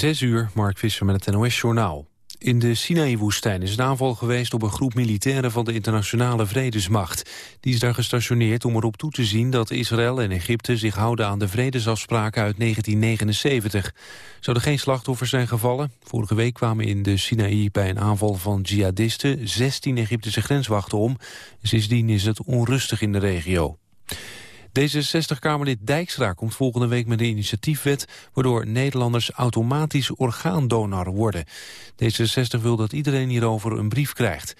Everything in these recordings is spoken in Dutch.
Zes uur, Mark Visser met het NOS-journaal. In de Sinaï-woestijn is een aanval geweest op een groep militairen van de internationale vredesmacht. Die is daar gestationeerd om erop toe te zien dat Israël en Egypte zich houden aan de vredesafspraken uit 1979. Zouden geen slachtoffers zijn gevallen. Vorige week kwamen in de Sinaï bij een aanval van jihadisten 16 Egyptische grenswachten om. Sindsdien is het onrustig in de regio. D66-Kamerlid Dijkstra komt volgende week met een initiatiefwet... waardoor Nederlanders automatisch orgaandonor worden. D66 wil dat iedereen hierover een brief krijgt.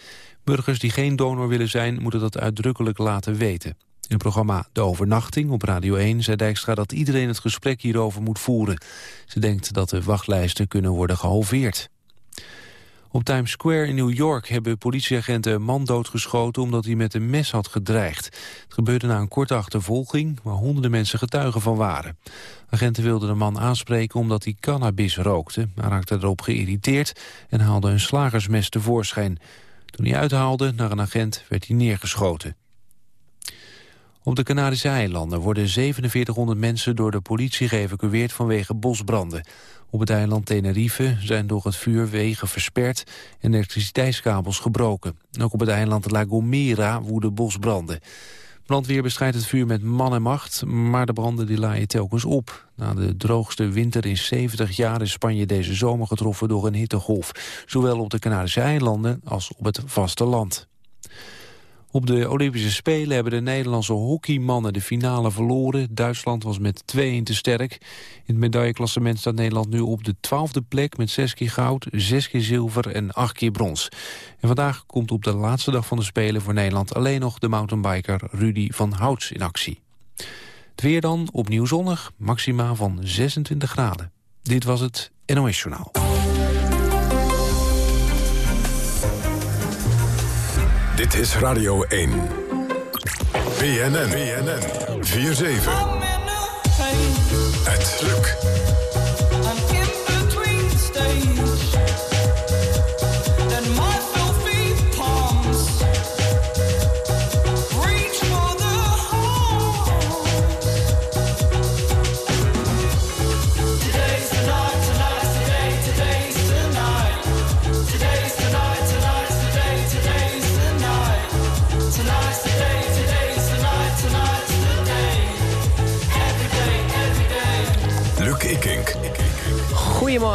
Burgers die geen donor willen zijn, moeten dat uitdrukkelijk laten weten. In het programma De Overnachting op Radio 1 zei Dijkstra dat iedereen het gesprek hierover moet voeren. Ze denkt dat de wachtlijsten kunnen worden gehalveerd. Op Times Square in New York hebben politieagenten een man doodgeschoten omdat hij met een mes had gedreigd. Het gebeurde na een korte achtervolging waar honderden mensen getuigen van waren. Agenten wilden de man aanspreken omdat hij cannabis rookte. Hij raakte erop geïrriteerd en haalde een slagersmes tevoorschijn. Toen hij uithaalde naar een agent werd hij neergeschoten. Op de Canarische eilanden worden 4700 mensen door de politie geëvacueerd vanwege bosbranden. Op het eiland Tenerife zijn door het vuur wegen versperd en elektriciteitskabels gebroken. Ook op het eiland La Gomera woeden bosbranden. Brandweer bestrijdt het vuur met man en macht, maar de branden die laaien telkens op. Na de droogste winter in 70 jaar is Spanje deze zomer getroffen door een hittegolf. Zowel op de Canarische eilanden als op het vasteland. Op de Olympische Spelen hebben de Nederlandse hockeymannen de finale verloren. Duitsland was met 2-1 te sterk. In het medailleklassement staat Nederland nu op de twaalfde plek... met 6 keer goud, 6 keer zilver en 8 keer brons. En vandaag komt op de laatste dag van de Spelen voor Nederland... alleen nog de mountainbiker Rudy van Houts in actie. Het weer dan, opnieuw zonnig, maxima van 26 graden. Dit was het NOS Journaal. Dit is Radio 1. BNN. BNN. 4-7. Het lukt.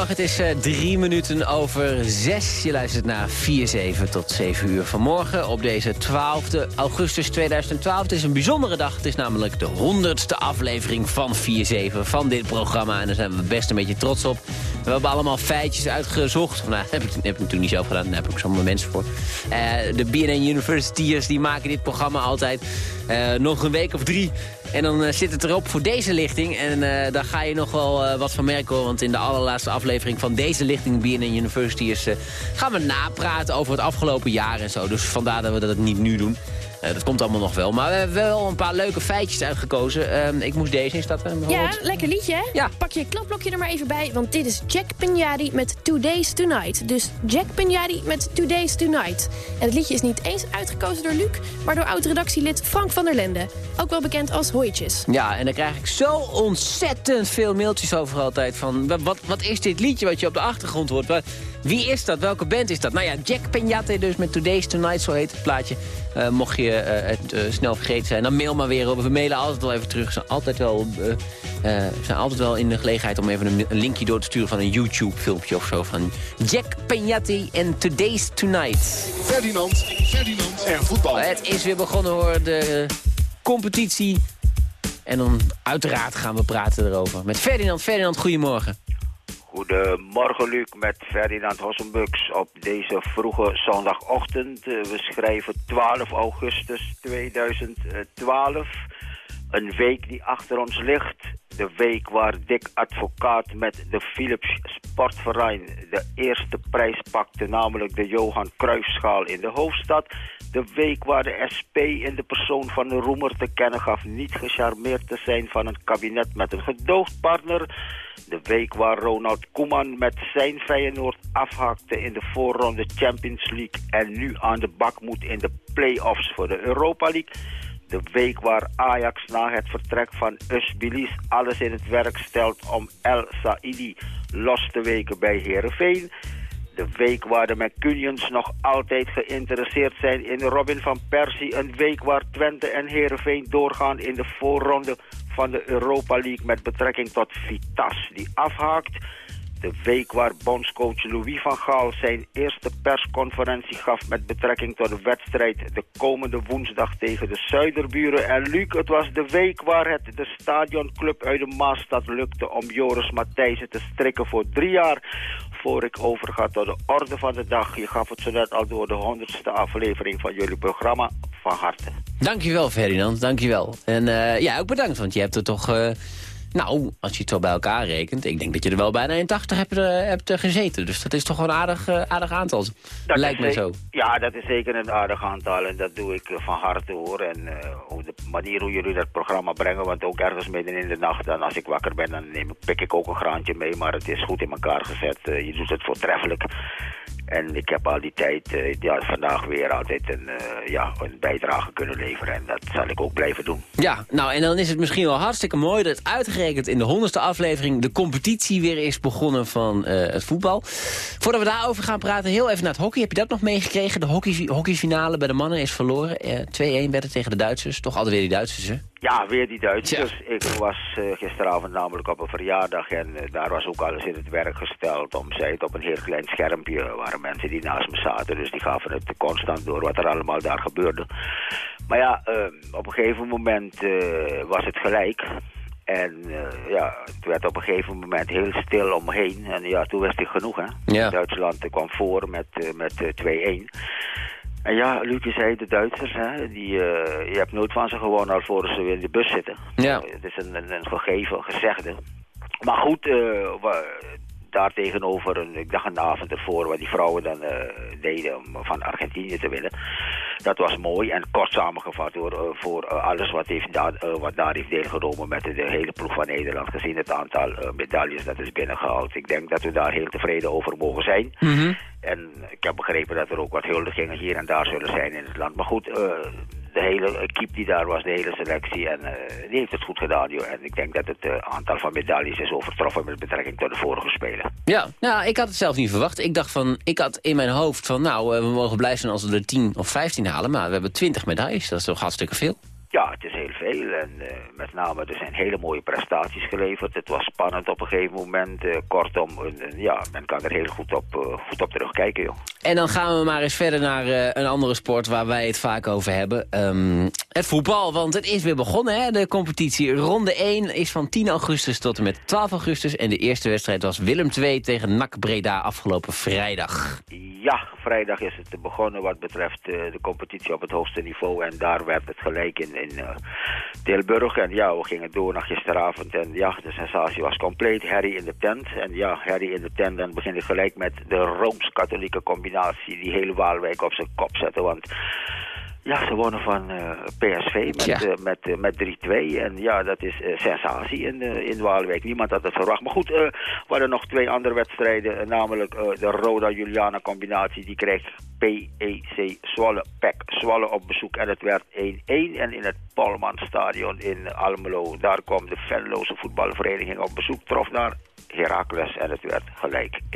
Het is uh, drie minuten over zes. Je luistert naar 4-7 tot 7 uur vanmorgen op deze 12 augustus 2012. Het is een bijzondere dag. Het is namelijk de honderdste aflevering van 4-7 van dit programma. En daar zijn we best een beetje trots op. We hebben allemaal feitjes uitgezocht. Nou, dat heb ik, heb natuurlijk niet zelf gedaan. Daar heb ik zomaar mensen voor. Uh, de BNN University'ers die maken dit programma altijd uh, nog een week of drie en dan uh, zit het erop voor deze lichting. En uh, daar ga je nog wel uh, wat van merken hoor. Want in de allerlaatste aflevering van deze lichting, BNN University, is, gaan we napraten over het afgelopen jaar en zo. Dus vandaar dat we dat niet nu doen. Dat komt allemaal nog wel. Maar we hebben wel een paar leuke feitjes uitgekozen. Uh, ik moest deze instarten. Ja, lekker liedje hè? Ja. Pak je kladblokje er maar even bij. Want dit is Jack Pignari met Today's Tonight. Dus Jack Pignari met Today's Tonight. En het liedje is niet eens uitgekozen door Luc... maar door oud-redactielid Frank van der Lende. Ook wel bekend als Hooitjes. Ja, en daar krijg ik zo ontzettend veel mailtjes over altijd. Van, wat, wat is dit liedje wat je op de achtergrond hoort? Wie is dat? Welke band is dat? Nou ja, Jack Peñate dus met Today's Tonight, zo heet het plaatje. Uh, mocht je uh, het uh, snel vergeten zijn, dan mail maar weer op. We mailen altijd wel even terug. Ze zijn altijd wel, zijn altijd wel in de gelegenheid om even een, een, linkje door te sturen van een YouTube-filmpje of zo. Van Jack Peñate en Today's Tonight. Ferdinand, Ferdinand en voetbal. Het is weer begonnen hoor, de competitie. En dan uiteraard gaan we praten erover. Met Ferdinand. Ferdinand, goedemorgen. Goedemorgen Luc met Ferdinand Hossenbux op deze vroege zondagochtend. Eh, we schrijven 12 augustus 2012. Een week die achter ons ligt. De week waar Dick Advocaat met de Philips Sportverein de eerste prijs pakte, namelijk de Johan Cruijffschaal in de hoofdstad. De week waar de SP in de persoon van de Roemer te kennen gaf niet gecharmeerd te zijn van een kabinet met een gedoogdpartner. De week waar Ronald Koeman met zijn Feyenoord afhakte in de voorronde Champions League en nu aan de bak moet in de play-offs voor de Europa League. De week waar Ajax na het vertrek van Usbilis alles in het werk stelt om El Saidi los te weken bij Heerenveen. De week waar de McCunions nog altijd geïnteresseerd zijn in Robin van Persie. Een week waar Twente en Heerenveen doorgaan in de voorronde van de Europa League met betrekking tot Vitas die afhaakt. De week waar bondscoach Louis van Gaal zijn eerste persconferentie gaf met betrekking tot de wedstrijd de komende woensdag tegen de Zuiderburen. En Luc, het was de week waar het de stadionclub uit de Maastad lukte om Joris Matthijssen te strikken voor drie jaar. Voor ik overga tot de orde van de dag. Je gaf het zo net al door de honderdste aflevering van jullie programma. Van harte. Dankjewel Ferdinand, dankjewel. En uh, ja, ook bedankt, want je hebt er toch... Uh nou, als je het zo bij elkaar rekent... ik denk dat je er wel bijna in 80 hebt, uh, hebt uh, gezeten. Dus dat is toch wel een aardig, uh, aardig aantal, dat lijkt me zo. Ja, dat is zeker een aardig aantal. En dat doe ik van harte hoor. En hoe de manier hoe jullie dat programma brengen... want ook ergens midden in de nacht... dan als ik wakker ben, dan neem, pik ik ook een graantje mee. Maar het is goed in elkaar gezet. je doet het voortreffelijk. En ik heb al die tijd, uh, ja, vandaag weer altijd een, uh, ja, een bijdrage kunnen leveren. En dat zal ik ook blijven doen. Ja, nou en dan is het misschien wel hartstikke mooi dat uitgerekend in de honderdste aflevering de competitie weer is begonnen van uh, het voetbal. Voordat we daarover gaan praten, heel even naar het hockey. Heb je dat nog meegekregen? De hockey, hockeyfinale bij de mannen is verloren. 2-1 werd het tegen de Duitsers. Toch altijd weer die Duitsers, hè? Ja, weer die Duitsers. Ik was uh, gisteravond namelijk op een verjaardag en uh, daar was ook alles in het werk gesteld. Om zij het op een heel klein schermpje waren mensen die naast me zaten. Dus die gaven het constant door wat er allemaal daar gebeurde. Maar ja, uh, op een gegeven moment was het gelijk. En ja, het werd op een gegeven moment heel stil omheen. En ja, toen wist ik genoeg, hè. Ja. Duitsland kwam voor met, met 2-1. En ja, Luc, je zei de Duitsers, hè, die, uh, je hebt nooit van ze gewoon al voor ze weer in de bus zitten. Ja. Het is een, een, een gegeven, gezegde. Maar goed, uh, daar tegenover, een, ik dacht een avond ervoor, wat die vrouwen dan uh, deden om van Argentinië te winnen. Dat was mooi en kort samengevat hoor, uh, voor uh, alles wat, heeft daar, wat daar heeft deelgenomen met de, de, hele ploeg van Nederland. Gezien het aantal medailles dat is binnengehaald. Ik denk dat we daar heel tevreden over mogen zijn. Mm -hmm. En ik heb begrepen dat er ook wat huldigingen hier en daar zullen zijn in het land. Maar goed, de hele equipe die daar was, de hele selectie. En uh, die heeft het goed gedaan, joh. En ik denk dat het uh, aantal van medailles is overtroffen met betrekking tot de vorige spelen. Ja, nou, ik had het zelf niet verwacht. Ik dacht van, ik had in mijn hoofd van, nou, we mogen blij zijn als we er 10 of 15 halen. Maar we hebben 20 medailles, dat is toch hartstikke veel. Ja, het is En uh, met name, er zijn hele mooie prestaties geleverd. Het was spannend op een gegeven moment. Uh, kortom, ja, men kan er heel goed op, goed op terugkijken, joh. En dan gaan we maar eens verder naar een andere sport waar wij het vaak over hebben. Um, het voetbal, want het is weer begonnen, hè, de competitie. Ronde 1 is van 10 augustus tot en met 12 augustus. En de eerste wedstrijd was Willem II tegen NAC Breda afgelopen vrijdag. Ja, vrijdag is het begonnen wat betreft de competitie op het hoogste niveau. En daar werd het gelijk in in uh, Tilburg. En ja, we gingen door naar gisteravond. En ja, de sensatie was compleet. Harry in de tent. En ja, Harry in de tent. Dan begin ik gelijk met de Rooms-Katholieke combinatie. Die hele Waalwijk op zijn kop zetten. Want ja, ze wonnen van uh, PSV met, ja. uh, met, uh, met 3-2. En ja, dat is sensatie in, in Waalwijk. Niemand had het verwacht. Maar goed, we hadden nog twee andere wedstrijden. namelijk de Roda-Juliana combinatie. Die kreeg PEC Zwolle, PEC Zwolle op bezoek. En het werd 1-1. En in het Polmanstadion in Almelo, daar kwam de Venloze voetbalvereniging op bezoek. Trof daar Heracles en het werd gelijk 1-1.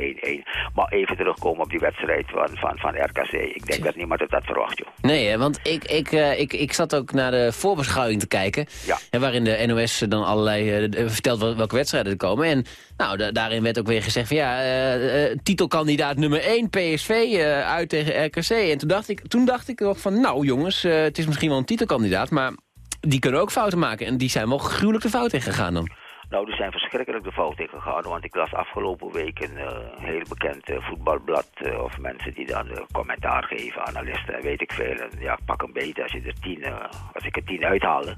Maar even terugkomen op die wedstrijd van, van, van RKC. Ik denk dat niemand het had verwacht, joh. Nee, hè, want ik, ik, uh, ik, ik zat ook naar de voorbeschouwing te kijken. Ja. En waarin de NOS dan allerlei uh, vertelt welke wedstrijden er komen. En nou, da daarin werd ook weer gezegd van ja, uh, titelkandidaat nummer 1 PSV uit tegen RKC. En toen dacht ik, toen dacht ik nog van nou jongens, het is misschien wel een titelkandidaat, maar die kunnen ook fouten maken. En die zijn wel gruwelijk de fout in gegaan dan. Nou, die zijn verschrikkelijk de fout in gegaan. Want ik las afgelopen week een uh, heel bekend uh, voetbalblad... Uh, of mensen die dan commentaar geven, analisten en weet ik veel. En, ja, pak een beetje als, je er tien, als ik er tien uithaalde.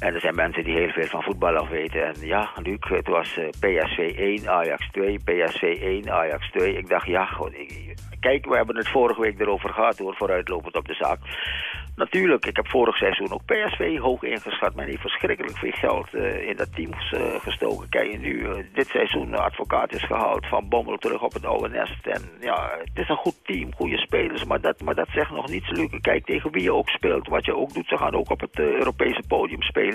En er zijn mensen die heel veel van voetbal af weten. En ja, Luc, het was PSV 1, Ajax 2, PSV 1, Ajax 2. Ik dacht, ja, ik, kijk, we hebben het vorige week erover gehad, hoor, vooruitlopend op de zaak. Natuurlijk, ik heb vorig seizoen ook PSV hoog ingeschat. Men heeft verschrikkelijk veel geld uh, in dat team uh, gestoken. Kijk nu, dit seizoen advocaat is gehaald van Bommel terug op het oude nest. En ja, het is een goed team, goede spelers. Maar dat, maar dat zegt nog niets, Luc. Kijk tegen wie je ook speelt, wat je ook doet. Ze gaan ook op het Europese podium spelen.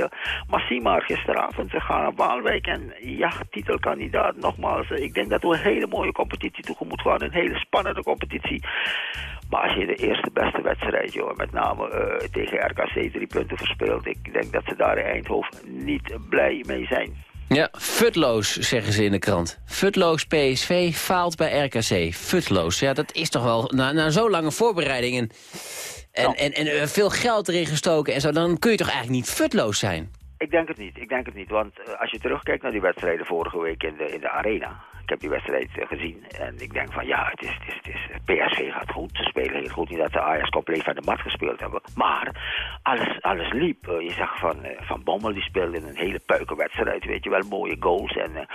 Maar zie maar, gisteravond, ze gaan naar Waalwijk. En ja, titelkandidaat, nogmaals. ik denk dat we een hele mooie competitie tegemoet gaan. Een hele spannende competitie. Maar als je de eerste beste wedstrijd, joh, met name uh, tegen RKC drie punten verspeelt... ik denk dat ze daar in Eindhoven niet blij mee zijn. Ja, futloos, zeggen ze in de krant. Futloos PSV faalt bij RKC. Futloos, ja, dat is toch wel... Na, na zo'n lange voorbereiding en, en, nou. en, en, en, veel geld erin gestoken en zo... dan kun je toch eigenlijk niet futloos zijn? Ik denk het niet, ik denk het niet. Want uh, als je terugkijkt naar die wedstrijden vorige week in de, in de arena... Heb die wedstrijd uh, gezien en ik denk van ja, het is, het is, het is, PSV gaat goed. Ze spelen heel goed. Niet dat de Ajax compleet van de mat gespeeld hebben. Maar alles, alles liep. Uh, je zag van, van Bommel, die speelde een hele puikenwedstrijd. Weet je wel, mooie goals. En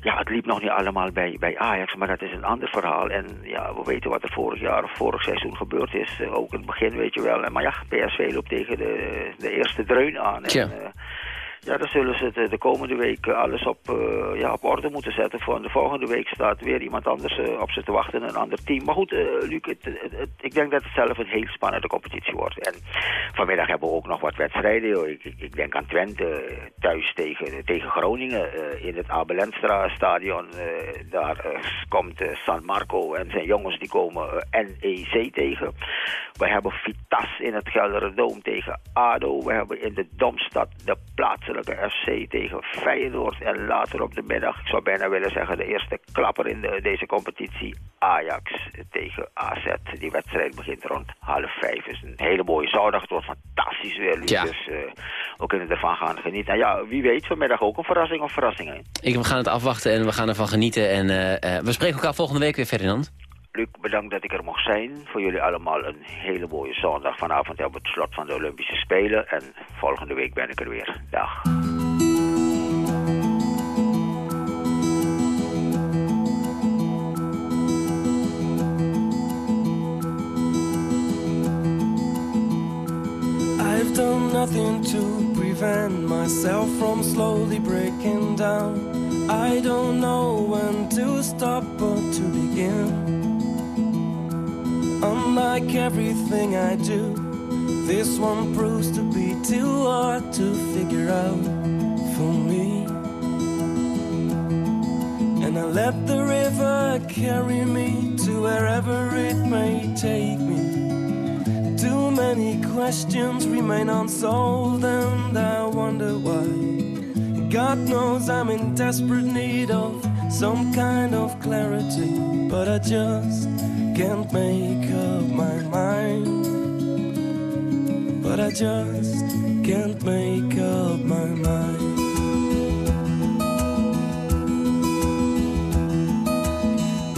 ja, het liep nog niet allemaal bij, bij Ajax, maar dat is een ander verhaal. En ja, we weten wat er vorig jaar of vorig seizoen gebeurd is. ook in het begin, weet je wel. Maar ja, PSV loopt tegen de, de eerste dreun aan. En, ja, dan zullen ze de, de komende week alles op, uh, ja, op orde moeten zetten. Voor de volgende week staat weer iemand anders uh, op ze te wachten, een ander team. Maar goed, uh, Luc, ik denk dat het zelf een heel spannende competitie wordt. En vanmiddag hebben we ook nog wat wedstrijden. Ik, ik, denk aan Twente, thuis tegen, tegen Groningen in het Abelenstra stadion. daar komt San Marco en zijn jongens die komen NEC tegen. We hebben Vitas in het Gelderdoom tegen ADO. We hebben in de Domstad de plaats FC tegen Feyenoord. En later op de middag, ik zou bijna willen zeggen, de eerste klapper in de, deze competitie. Ajax tegen AZ. Die wedstrijd begint rond half vijf. is een hele mooie zondag. Het wordt fantastisch weer. Ja. Dus uh, we kunnen ervan gaan genieten. En ja, wie weet, vanmiddag ook een verrassing of verrassingen. Ik, we gaan het afwachten en we gaan ervan genieten. En uh, uh, we spreken elkaar volgende week weer, Ferdinand. Luc, bedankt dat ik er mocht zijn. Voor jullie allemaal een hele mooie zondag. Vanavond we het slot van de Olympische Spelen. En volgende week ben ik er weer. Dag. I've done nothing to prevent myself from slowly breaking down. I don't know when to stop or to begin. Unlike everything I do, this one proves to be too hard to figure out for me. And I let the river carry me to wherever it may take me. Too many questions remain unsolved, and I wonder why. God knows I'm in desperate need of some kind of clarity, but I just can't make up my mind. But I just can't make up my mind.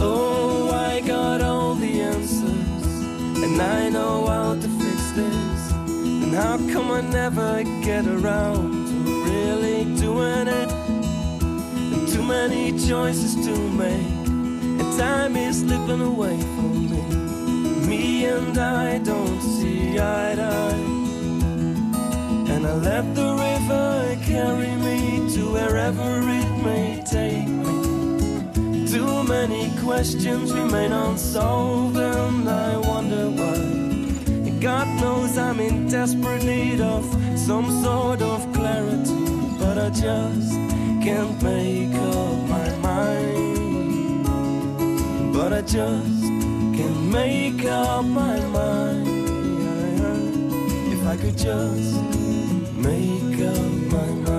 Oh, I got all the answers, and I know how to fix this. And how come I never get around to really doing it? And too many choices to make and time is slipping away me. And I don't see eye to eye. And I let the river carry me to wherever it may take me. Too many questions remain unsolved, and I wonder why. God knows I'm in desperate need of some sort of clarity, but I just can't make up my mind. But I just make up my mind. If I could just make up my mind.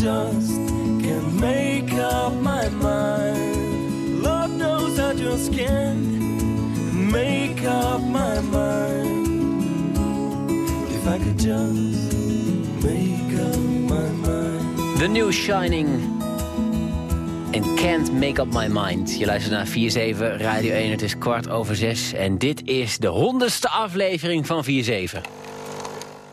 Just can't make up my mind. Lord knows I just can't make up my mind. If I could just make up my mind. The New Shining en Can't Make Up My Mind. Je luistert naar 4-7, Radio 1, het is kwart over zes. En dit is de honderdste aflevering van 4-7.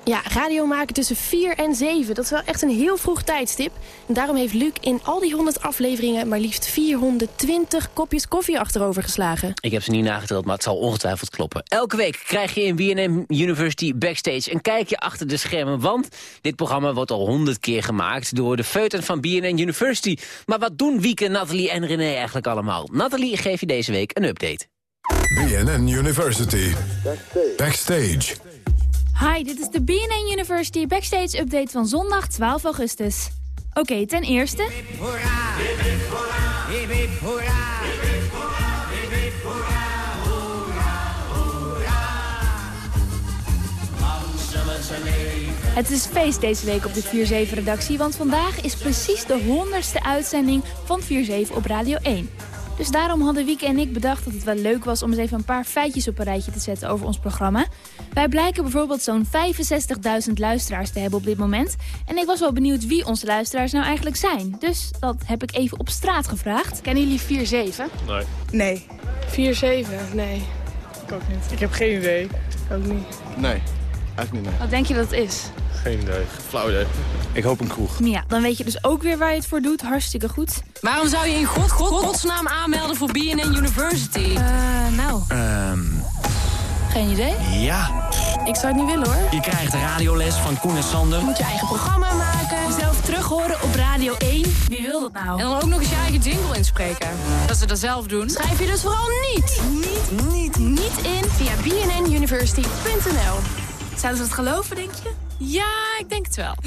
Ja, radio maken tussen 4 en 7. Dat is wel echt een heel vroeg tijdstip. En daarom heeft Luc in al die 100 afleveringen... maar liefst 420 kopjes koffie achterover geslagen. Ik heb ze niet nageteld, maar het zal ongetwijfeld kloppen. Elke week krijg je in BNM University Backstage een kijkje achter de schermen. Want dit programma wordt al 100 keer gemaakt door de feuten van BNN University. Maar wat doen Wieke, Nathalie en René eigenlijk allemaal? Nathalie geeft je deze week een update. BNN University. Backstage. Hi, dit is de BNN University Backstage Update van zondag 12 augustus. Oké, ten eerste... Het is feest deze week op de 4-7-redactie, want vandaag is precies de 100ste uitzending van 4-7 op Radio 1. Dus daarom hadden Wieke en ik bedacht dat het wel leuk was om eens even een paar feitjes op een rijtje te zetten over ons programma. Wij blijken bijvoorbeeld zo'n 65.000 luisteraars te hebben op dit moment. En ik was wel benieuwd wie onze luisteraars nou eigenlijk zijn. Dus dat heb ik even op straat gevraagd. Kennen jullie 4-7? Nee. Nee. 4-7? Nee. Ik ook niet. Ik heb geen idee. Ik ook niet. Nee, eigenlijk niet. Nee. Wat denk je dat het is? Geen idee. Flauw idee. Ik hoop een kroeg. Ja, dan weet je dus ook weer waar je het voor doet. Hartstikke goed. Waarom zou je in god, god, godsnaam aanmelden voor BNN University? Eh, nou, Ehm, geen idee. ja. Ik zou het niet willen hoor. Je krijgt radioles van Koen en Sander. Moet je eigen programma maken. Zelf terug horen op Radio 1. Wie wil dat nou? En dan ook nog eens je eigen jingle inspreken. Dat ze dat zelf doen. Schrijf je dus vooral niet, niet, niet, niet in via bnnuniversity.nl. Zouden ze het geloven, denk je? Ja, ik denk het wel.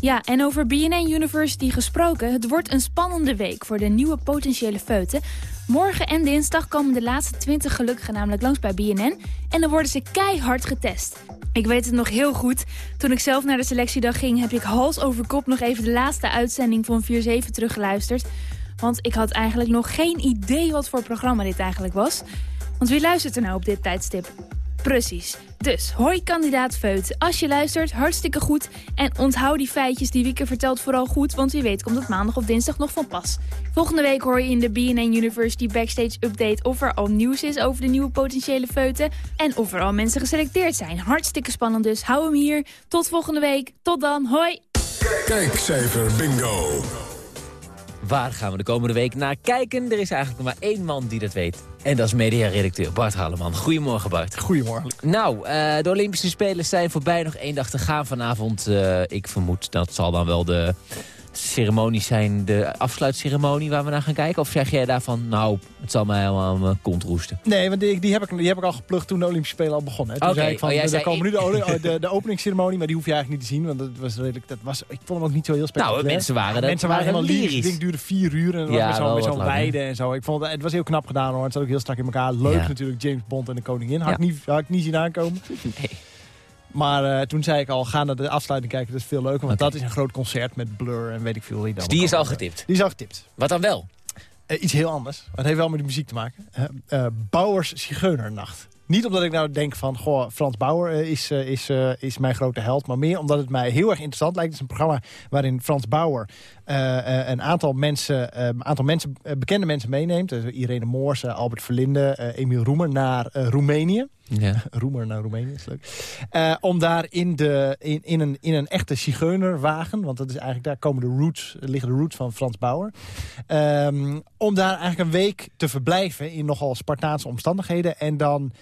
Ja, en over BNN University gesproken. Het wordt een spannende week voor de nieuwe potentiële feuten. Morgen en dinsdag komen de laatste 20 gelukkigen namelijk langs bij BNN. En dan worden ze keihard getest. Ik weet het nog heel goed. Toen ik zelf naar de selectiedag ging... heb ik hals over kop nog even de laatste uitzending van 4-7 teruggeluisterd. Want ik had eigenlijk nog geen idee wat voor programma dit eigenlijk was. Want wie luistert er nou op dit tijdstip? Precies. Dus, hoi kandidaat Feut. Als je luistert, hartstikke goed. En onthoud die feitjes die Wieke vertelt vooral goed... want wie weet komt het maandag of dinsdag nog van pas. Volgende week hoor je in de BNN University Backstage Update... of er al nieuws is over de nieuwe potentiële feuten... en of er al mensen geselecteerd zijn. Hartstikke spannend dus. Hou hem hier. Tot volgende week. Tot dan. Hoi. Kijkcijfer bingo. Waar gaan we de komende week naar kijken? Er is eigenlijk nog maar één man die dat weet. En dat is media-redacteur Bart Halleman. Goedemorgen Bart. Goedemorgen. Nou, eh, de Olympische Spelen zijn voorbij. Nog één dag te gaan vanavond. Eh, ik vermoed dat zal dan wel de ceremonie zijn, de afsluitceremonie waar we naar gaan kijken? Of zeg jij daarvan, nou, het zal mij helemaal aan mijn kont roesten? Nee, want die, die, heb ik, die heb ik al geplukt toen de Olympische Spelen al begonnen. hè. Toen zei ik van, oh, er zei- komen nu de, oli- de, de openingsceremonie, maar die hoef je eigenlijk niet te zien. Want dat was redelijk, dat was, ik vond hem ook niet zo heel Nou, spectaculair. mensen waren, dat Mensen waren helemaal lyrisch. Het ding duurde vier uur en Ja, was met zo'n hè? weide en zo. Ik vond het, het was heel knap gedaan hoor. Het zat ook heel strak in elkaar. Leuk Ja. natuurlijk, James Bond en de koningin. Had, Ja. ik, niet, had ik niet zien aankomen. Nee. Maar eh, toen zei ik al, ga naar de afsluiting kijken. Dat is veel leuker, want dat is een groot concert met Blur en weet ik veel dan. Dus die is al getipt. Die is al getipt. Wat dan wel? Eh, iets heel anders. Het heeft wel met de muziek te maken. Eh, eh, Bauers Zigeunernacht. Niet omdat ik nou denk van, goh, Frans Bauer is, is, is mijn grote held. Maar meer omdat het mij heel erg interessant lijkt. Het is een programma waarin Frans Bauer een aantal mensen, een aantal mensen bekende mensen meeneemt. Dus Irene Moors, Albert Verlinde, Emiel Roemer naar Roemenië. Ja. Roemer naar Roemenië, is leuk. Eh, om daar in, de, in, in, een, in een echte zigeunerwagen, want dat is eigenlijk, daar komen de roots, liggen de roots van Frans Bauer. Ehm, om daar eigenlijk een week te verblijven in nogal Spartaanse omstandigheden. En dan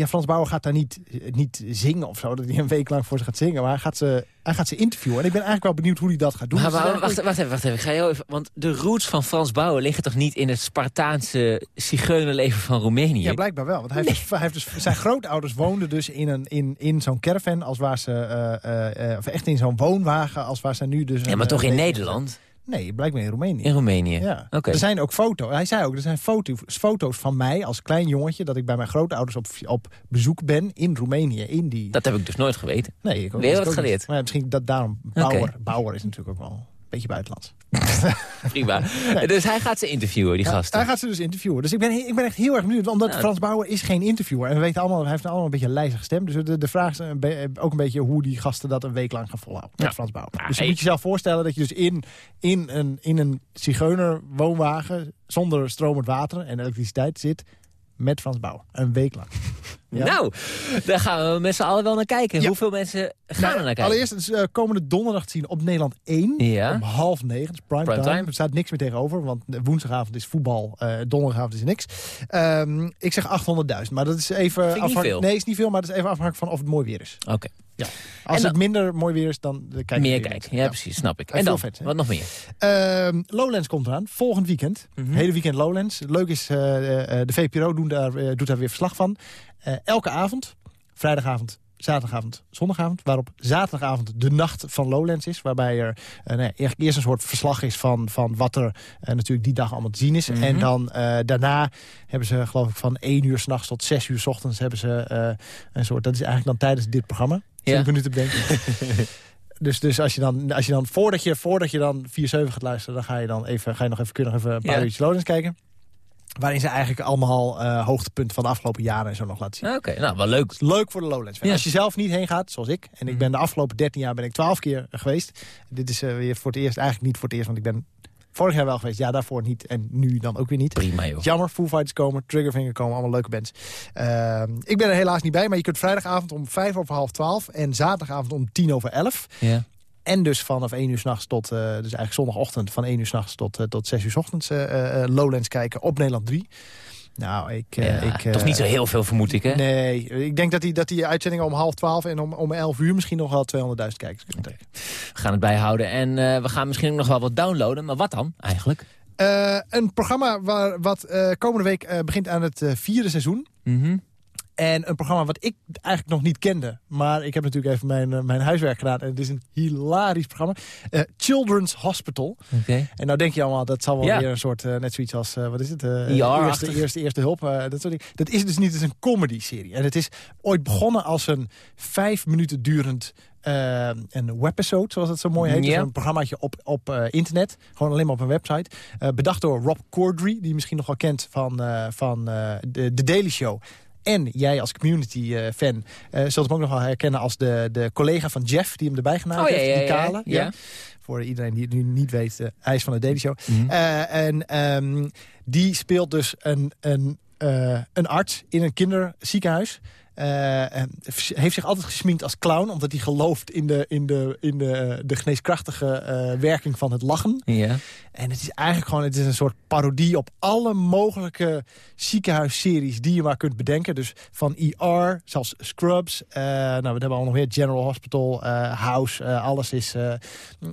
ja, Frans Bauer gaat daar niet, eh, niet zingen of zo. Dat hij een week lang voor ze gaat zingen. Maar hij gaat ze, hij gaat ze interviewen. En ik ben eigenlijk wel benieuwd hoe hij dat gaat doen. Maar, maar, dat- wacht, wacht even, wacht even. Ik ga heel even. Want de roots van Frans Bauer liggen toch niet in het Spartaanse zigeunerleven van Roemenië? Ja, blijkbaar wel. Want hij heeft, dus, hij heeft dus, zijn grootouders woonden dus in, een, in, in zo'n caravan. Als waar ze, eh, eh, of echt in zo'n woonwagen. Als waar ze nu dus... Ja, een, maar toch in Nederland? Nee, blijkbaar in Roemenië. In Roemenië? Ja. Oké. Er zijn ook foto's. Hij zei ook, er zijn foto, foto's van mij als klein jongetje... dat ik bij mijn grootouders op, op bezoek ben in Roemenië. In die... Dat heb ik dus nooit geweten. Nee, ik ook, Weer ik wat ook geleerd. Maar ja, misschien dat daarom Bauer. Bauer is natuurlijk ook wel beetje buitenlands. Prima. Dus hij gaat ze interviewen, die Ja, gasten. hij gaat ze dus interviewen. Dus ik ben, ik ben echt heel erg benieuwd. Omdat Nou, Frans Bauer is geen interviewer. En we weten allemaal, hij heeft allemaal een beetje een lijzige stem. Dus de, de vraag is een be- ook een beetje hoe die gasten dat een week lang gaan volhouden. Met Ja. Frans Bauer. Dus je moet jezelf voorstellen dat je dus in, in een, in een zigeunerwoonwagen... zonder stromend water en elektriciteit zit met Frans Bauer. Een week lang. Ja. Nou, daar gaan we met z'n allen wel naar kijken. Ja. Hoeveel mensen gaan Nou, er naar kijken? Allereerst, het is eh, komende donderdag te zien op Nederland 1. Ja. Om half negen. Dat is prime, Prime time. time. Er staat niks meer tegenover. Want woensdagavond is voetbal. eh, donderdagavond is niks. Ehm, ik zeg 800.000. Maar dat is even niet afhankelijk. veel. Nee, is niet veel. Maar dat is even afhankelijk van of het mooi weer is. Oké. Ja. Als het minder mooi weer is, dan kijk ik Meer kijken. Ja, precies. Snap ik. En En dan, vet, wat nog meer? Ehm, Lowlands komt eraan. Volgend weekend. Mhm. Hele weekend Lowlands. Leuk is, eh, eh, de VPRO doen daar, eh, doet daar weer verslag van. Elke avond. Vrijdagavond, zaterdagavond, zondagavond. Waarop zaterdagavond de nacht van Lowlands is. Waarbij er nou ja, eigenlijk eerst een soort verslag is van, van wat er natuurlijk die dag allemaal te zien is. Mhm. En dan daarna hebben ze geloof ik van 1 uur s'nachts tot 6 uur s ochtends hebben ze een soort... Dat is eigenlijk dan tijdens dit programma. Zit Ja. ik me nu te bedenken. Dus, dus als je dan, als je dan voordat je, voordat je dan 4-7 gaat luisteren, dan ga je dan even, ga je nog even, kun je nog even een paar uurtjes Lowlands kijken. Waarin ze eigenlijk allemaal eh, hoogtepunten van de afgelopen jaren en zo nog laten zien. Oké, nou, wel leuk. Leuk voor de Lowlands. Ja. Als je zelf niet heen gaat, zoals ik. En ik Mhm. ben de afgelopen 13 jaar ben ik 12 keer geweest. Dit is eh, weer voor het eerst, eigenlijk niet voor het eerst, want ik ben vorig jaar wel geweest. Ja, daarvoor niet. En nu dan ook weer niet. Prima, joh. Jammer, Foo Fighters komen, Triggerfinger komen, allemaal leuke bands. Ehm, ik ben er helaas niet bij, maar je kunt vrijdagavond om 5 over half 12 en zaterdagavond om 10 over 11. Ja. En dus vanaf 1 uur s'nachts tot, eh, dus eigenlijk zondagochtend van 1 uur s'nachts tot, eh, tot 6 uur s ochtends eh, Lowlands kijken op Nederland 3. Nou, ik... eh, Ja, ik eh, toch niet zo heel veel, vermoed ik, hè? Nee, ik denk dat die, dat die uitzendingen om half 12 en om, om 11 uur misschien nog wel 200.000 kijkers kunnen trekken. We gaan het bijhouden. En eh, we gaan misschien ook nog wel wat downloaden. Maar wat dan, eigenlijk? Eh, een programma waar, wat eh, komende week eh, begint aan het eh, vierde seizoen. Mhm. En een programma wat ik eigenlijk nog niet kende. Maar ik heb natuurlijk even mijn, eh, mijn huiswerk gedaan. En het is een hilarisch programma. Eh, Children's Hospital. Oké. En nou denk je allemaal, dat zal wel Ja. weer een soort, eh, net zoiets als, wat is het? ER-achtig. eerste, eerste, eerste hulp. dat, soort dingen. dat is dus niet, het is een comedy-serie. En het is ooit begonnen als een vijf minuten durend eh, een webisode, zoals het zo mooi heet. Dus een programmaatje op, op internet. Gewoon alleen maar op een website. Bedacht door Rob Corddry, die je misschien nog wel kent van, van de, de Daily Show. En jij als community-fan zult hem ook nog wel herkennen als de, de collega van Jeff... die hem erbij Oh, ja, heeft, ja, die kale. ja. Voor iedereen die het nu niet weet, eh, hij is van de Daily Show. Mhm. Eh, en ehm, die speelt dus een, een, eh, een arts in een kinderziekenhuis. Eh, en heeft zich altijd gesminkt als clown... omdat hij gelooft in de, in de, in de, de geneeskrachtige eh, werking van het lachen. Ja. En het is eigenlijk gewoon het is een soort parodie op alle mogelijke ziekenhuisseries die je maar kunt bedenken. Dus van ER, zelfs Scrubs. eh, nou, we hebben al nog meer General Hospital, eh, House. eh, alles, is, eh,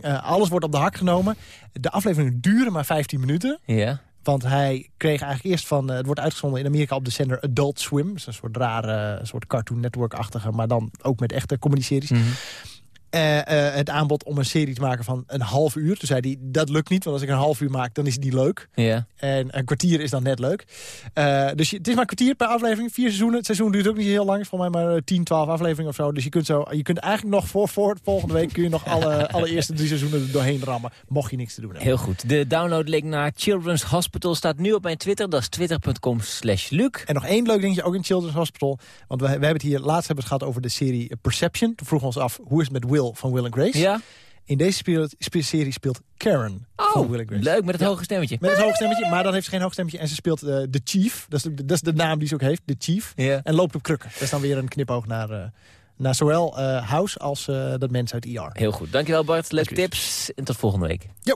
eh, alles wordt op de hak genomen. De afleveringen duren maar 15 minuten. Ja. Want hij kreeg eigenlijk eerst van... eh, het wordt uitgezonden in Amerika op de zender Adult Swim. Dat is een soort rare, soort Cartoon Network-achtige... maar dan ook met echte comedy-series. Mhm. Eh, eh, het aanbod om een serie te maken van een half uur. Toen zei hij, dat lukt niet, want als ik een half uur maak, dan is niet leuk. Ja. En een kwartier is dan net leuk. Eh, dus je, het is maar een kwartier per aflevering. Vier seizoenen. Het seizoen duurt ook niet heel lang. Volgens mij maar eh, 10, 12 afleveringen of zo. Dus je kunt, zo, je kunt eigenlijk nog voor, voor volgende week... kun je nog alle, alle eerste drie seizoenen er doorheen rammen. Mocht je niks te doen hebben. Heel goed. De downloadlink naar Children's Hospital staat nu op mijn Twitter. Dat is twitter.com slash Luc. En nog één leuk dingetje, ook in Children's Hospital. Want we, we hebben het hier laatst hebben het gehad over de serie Perception. Toen vroegen we ons af, hoe is het met Will van Will and Grace? Ja? In deze speel- spe- serie speelt Karen van Will and Grace. Oh, leuk met het Ja. hoge stemmetje. Met het hoog stemmetje, maar dan heeft ze geen hoog stemmetje. En ze speelt eh, de Chief. Dat is de, dat is de naam die ze ook heeft, de Chief. Ja. En loopt op krukken. Dat is dan weer een knipoog naar, eh, naar zowel eh, House als dat mens uit ER. Heel goed. Dankjewel Bart. Leuke tips. En tot volgende week. Jo.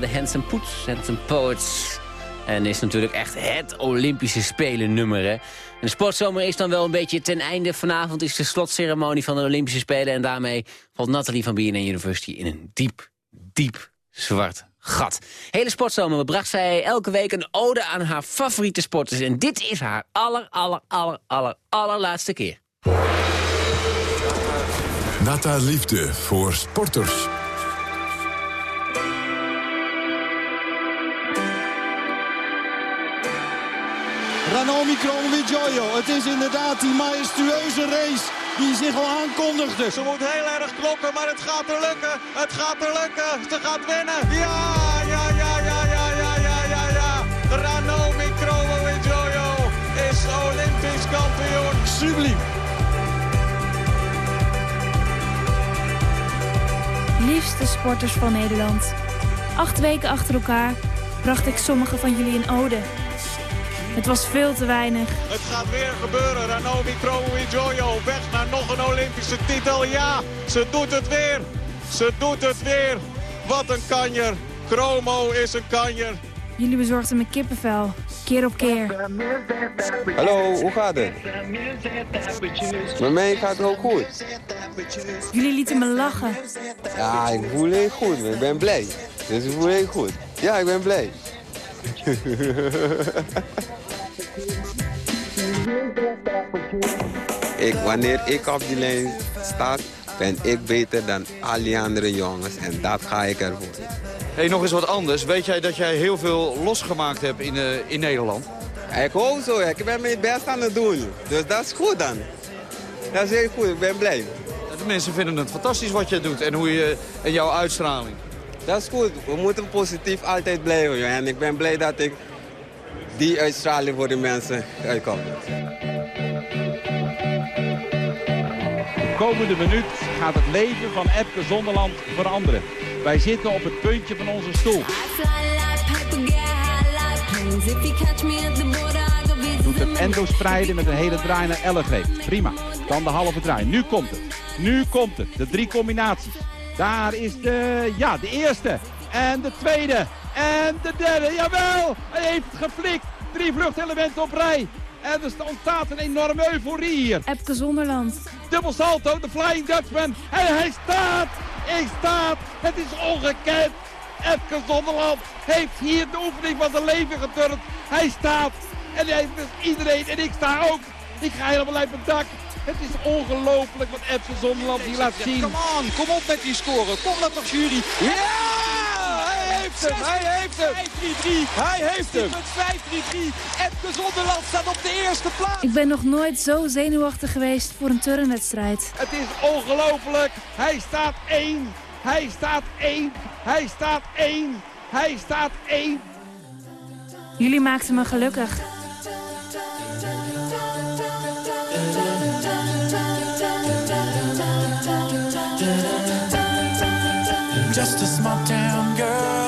De Handsome Poets, Handsome Poets. En is natuurlijk echt het Olympische Spelen nummer. Hè? En de sportzomer is dan wel een beetje ten einde. Vanavond is de slotceremonie van de Olympische Spelen. En daarmee valt Nathalie van BNN University in een diep, diep zwart gat. Hele sportzomer bracht zij elke week een ode aan haar favoriete sporters. En dit is haar aller, aller, aller, aller, allerlaatste keer. Nata Liefde voor sporters. Ranomi Kromowidjojo. Het is inderdaad die majestueuze race die zich al aankondigde. Ze moet heel erg klokken, maar het gaat er lukken. Het gaat er lukken. Ze gaat winnen. Ja, ja, ja, ja, ja, ja, ja, ja, ja. Ranomi Kromowidjojo is Olympisch kampioen. Subliem. Liefste sporters van Nederland. Acht weken achter elkaar bracht ik sommige van jullie een ode. Het was veel te weinig. Het gaat weer gebeuren. Ranomi op weg naar nog een Olympische titel. Ja, ze doet het weer. Ze doet het weer. Wat een kanjer. Chromo is een kanjer. Jullie bezorgden me kippenvel. Keer op keer. Hallo, hoe gaat het? Met mij gaat het ook goed. Jullie lieten me lachen. Ja, ik voel heel goed. Ik ben blij. Dus ik voel heel goed. Ja, ik ben blij. ik, wanneer ik op die lijn sta, ben ik beter dan al die andere jongens. En dat ga ik ervoor. Hey, nog eens wat anders. Weet jij dat jij heel veel losgemaakt hebt in, uh, in Nederland? Ik hoop zo. Ik ben mijn best aan het doen. Dus dat is goed dan. Dat is heel goed. Ik ben blij. De mensen vinden het fantastisch wat je doet en, hoe je, en jouw uitstraling. Dat is goed. We moeten positief altijd blijven. En ik ben blij dat ik die uitstraling voor de mensen uitkom. De komende minuut gaat het leven van Epke Zonderland veranderen. Wij zitten op het puntje van onze stoel. Doet het endo spreiden met een hele draai naar 11 greep. Prima. Dan de halve draai. Nu komt het. Nu komt het. De drie combinaties. Daar is de, ja, de eerste. En de tweede. En de derde. Jawel! Hij heeft het geflikt. Drie vluchtelementen op rij. En er ontstaat een enorme euforie hier. Epke Zonderland. Dubbel salto, de Flying Dutchman. En hij staat! Ik staat! Het is ongekend! Epke Zonderland heeft hier de oefening van zijn leven geturnd. Hij staat! En hij, dus iedereen, en ik sta ook. Ik ga helemaal uit mijn dak. Het is ongelooflijk wat Epke Zonderland hier laat zien. Come on, kom op met die score. Kom dat toch jury. Ja! Hij heeft hem, hij heeft hem. 5-3-3. Hij heeft hem. Met 5-3-3. Epke Zonderland staat op de eerste plaats. Ik ben nog nooit zo zenuwachtig geweest voor een turnwedstrijd. Het is ongelooflijk. Hij staat één. Hij staat één. Hij staat één. Hij staat één. Jullie maakten me gelukkig. Just a small town girl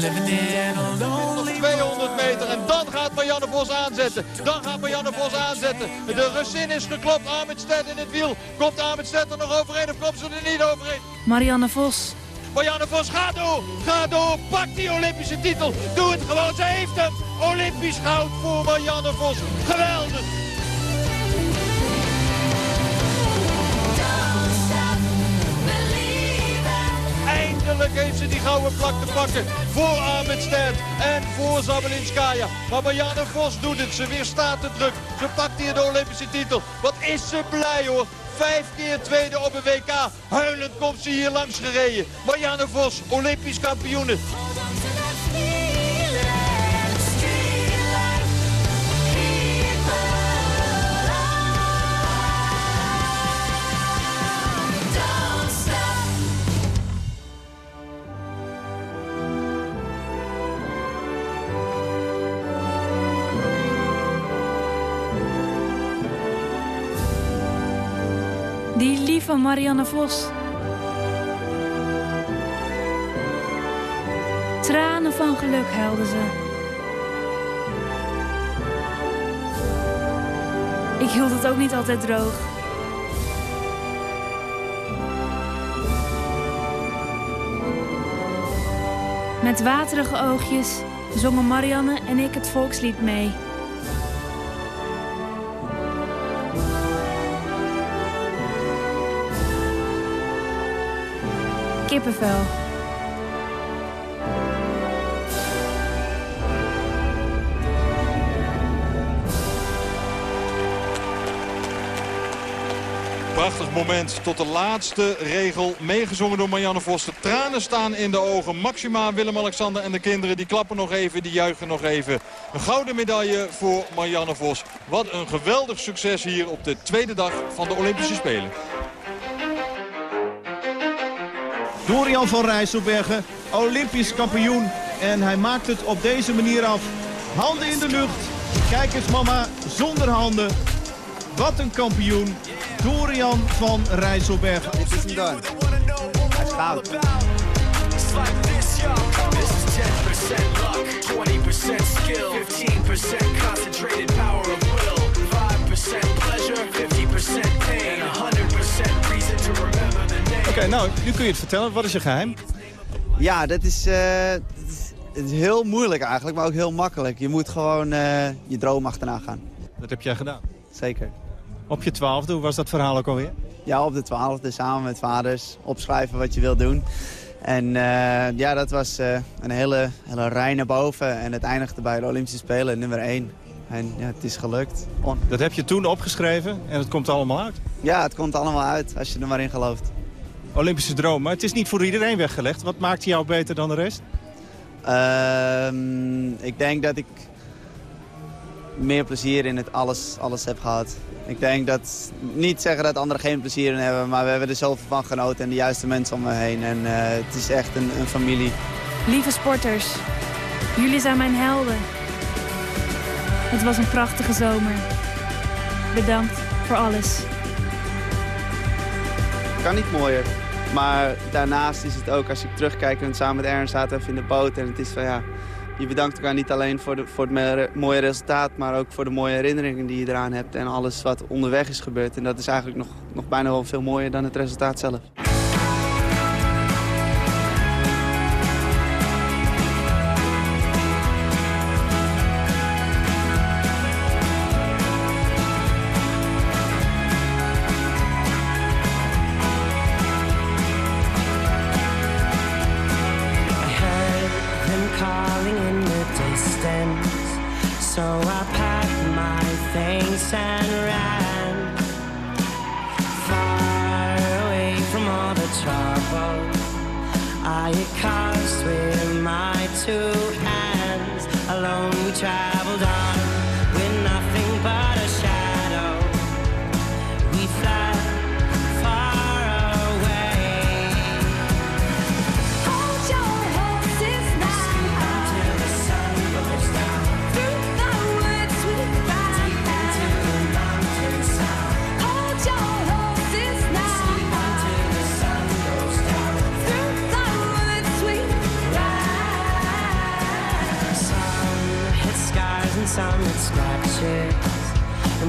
living in a lonely 200 meter en dan gaat Marianne Vos aanzetten. Dan gaat Marianne Vos aanzetten. De Russin is geklopt. Armitstedt in het wiel. Komt Armitstedt er nog overheen of komt ze er niet overheen? Marianne Vos. Marianne Vos, ga door. Ga door. Pak die Olympische titel. Doe het gewoon. Ze heeft hem. Olympisch goud voor Marianne Vos. Geweldig. Eindelijk heeft ze die gouden plak te pakken voor Armitstedt en voor Zabelinskaya. Maar Marianne Vos doet het. Ze weerstaat de druk. Ze pakt hier de Olympische titel. Wat is ze blij hoor. Vijf keer tweede op een WK. Huilend komt ze hier langs gereden. Marianne Vos, Olympisch kampioene. Lieve Marianne Vos. Tranen van geluk huilde ze. Ik hield het ook niet altijd droog. Met waterige oogjes zongen Marianne en ik het volkslied mee. Kippenvel. Prachtig moment tot de laatste regel. Meegezongen door Marianne Vos. De tranen staan in de ogen. Maxima, Willem-Alexander en de kinderen die klappen nog even. Die juichen nog even. Een gouden medaille voor Marianne Vos. Wat een geweldig succes hier op de tweede dag van de Olympische Spelen. Dorian van Rijsselbergen, Olympisch kampioen. En hij maakt het op deze manier af. Handen in de lucht. Kijk eens mama, zonder handen. Wat een kampioen. Dorian van Rijsselbergen. Dit is hem dan. Hij is goud. It's like this, yo. This is 10% luck, 20% skill, 15% concentrated power of will, 5% nou, nu kun je het vertellen. Wat is je geheim? Ja, dat is, eh, is, heel moeilijk eigenlijk, maar ook heel makkelijk. Je moet gewoon eh, je droom achterna gaan. Dat heb jij gedaan? Zeker. Op je twaalfde, hoe was dat verhaal ook alweer? Ja, op de twaalfde samen met vaders. Opschrijven wat je wil doen. En eh, ja, dat was een hele, hele rij naar boven. En het eindigde bij de Olympische Spelen, nummer 1. En ja, het is gelukt. On- Dat heb je toen opgeschreven en het komt allemaal uit. Ja, het komt allemaal uit als je er maar in gelooft. Olympische droom, maar het is niet voor iedereen weggelegd. Wat maakt jou beter dan de rest? Ehm, ik denk dat ik meer plezier in het alles, alles heb gehad. Ik denk dat, niet zeggen dat anderen geen plezier in hebben, maar we hebben er zoveel van genoten en de juiste mensen om me heen. En eh, het is echt een, een familie. Lieve sporters, jullie zijn mijn helden. Het was een prachtige zomer. Bedankt voor alles. Kan niet mooier. Maar daarnaast is het ook, als ik terugkijk en samen met Ernst zaten even in de boot. En het is van ja, je bedankt elkaar niet alleen voor, de, voor het mooie resultaat, maar ook voor de mooie herinneringen die je eraan hebt. En alles wat onderweg is gebeurd. En dat is eigenlijk nog, nog bijna wel veel mooier dan het resultaat zelf. Alone we traveled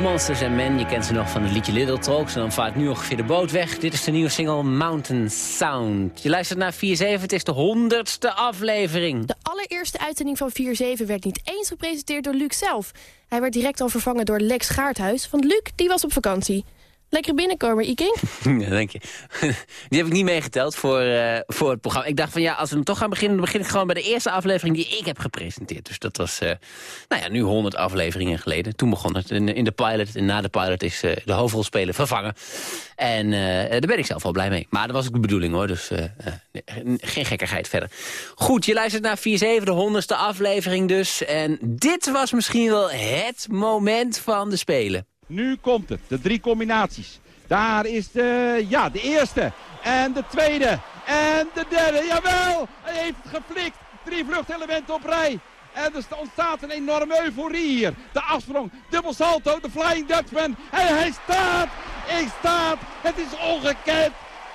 Monsters and Men, je kent ze nog van het liedje Little Talks. En dan vaart nu ongeveer de boot weg. Dit is de nieuwe single Mountain Sound. Je luistert naar 4-7, het is de honderdste aflevering. De allereerste uitzending van 4-7 werd niet eens gepresenteerd door Luc zelf. Hij werd direct al vervangen door Lex Gaarthuis, want Luc die was op vakantie. Lekker binnenkomen, Iking. Ja, dank je. Die heb ik niet meegeteld voor, eh, voor het programma. Ik dacht van ja, als we hem toch gaan beginnen... dan begin ik gewoon bij de eerste aflevering die ik heb gepresenteerd. Dus dat was, eh, nou ja, nu 100 afleveringen geleden. Toen begon het in, de pilot. En na de pilot is eh, de hoofdrolspeler vervangen. En daar ben ik zelf wel blij mee. Maar dat was ook de bedoeling hoor. Dus geen gekkigheid verder. Goed, je luistert naar 4-7, de 100ste aflevering dus. En dit was misschien wel het moment van de Spelen. Nu komt het, de drie combinaties. Daar is de, ja, de eerste. En de tweede. En de derde. Jawel, hij heeft het geflikt. Drie vluchtelementen op rij. En er ontstaat een enorme euforie hier. De afsprong, dubbel salto, de Flying Dutchman. En hij staat Ik sta. Het is ongekend.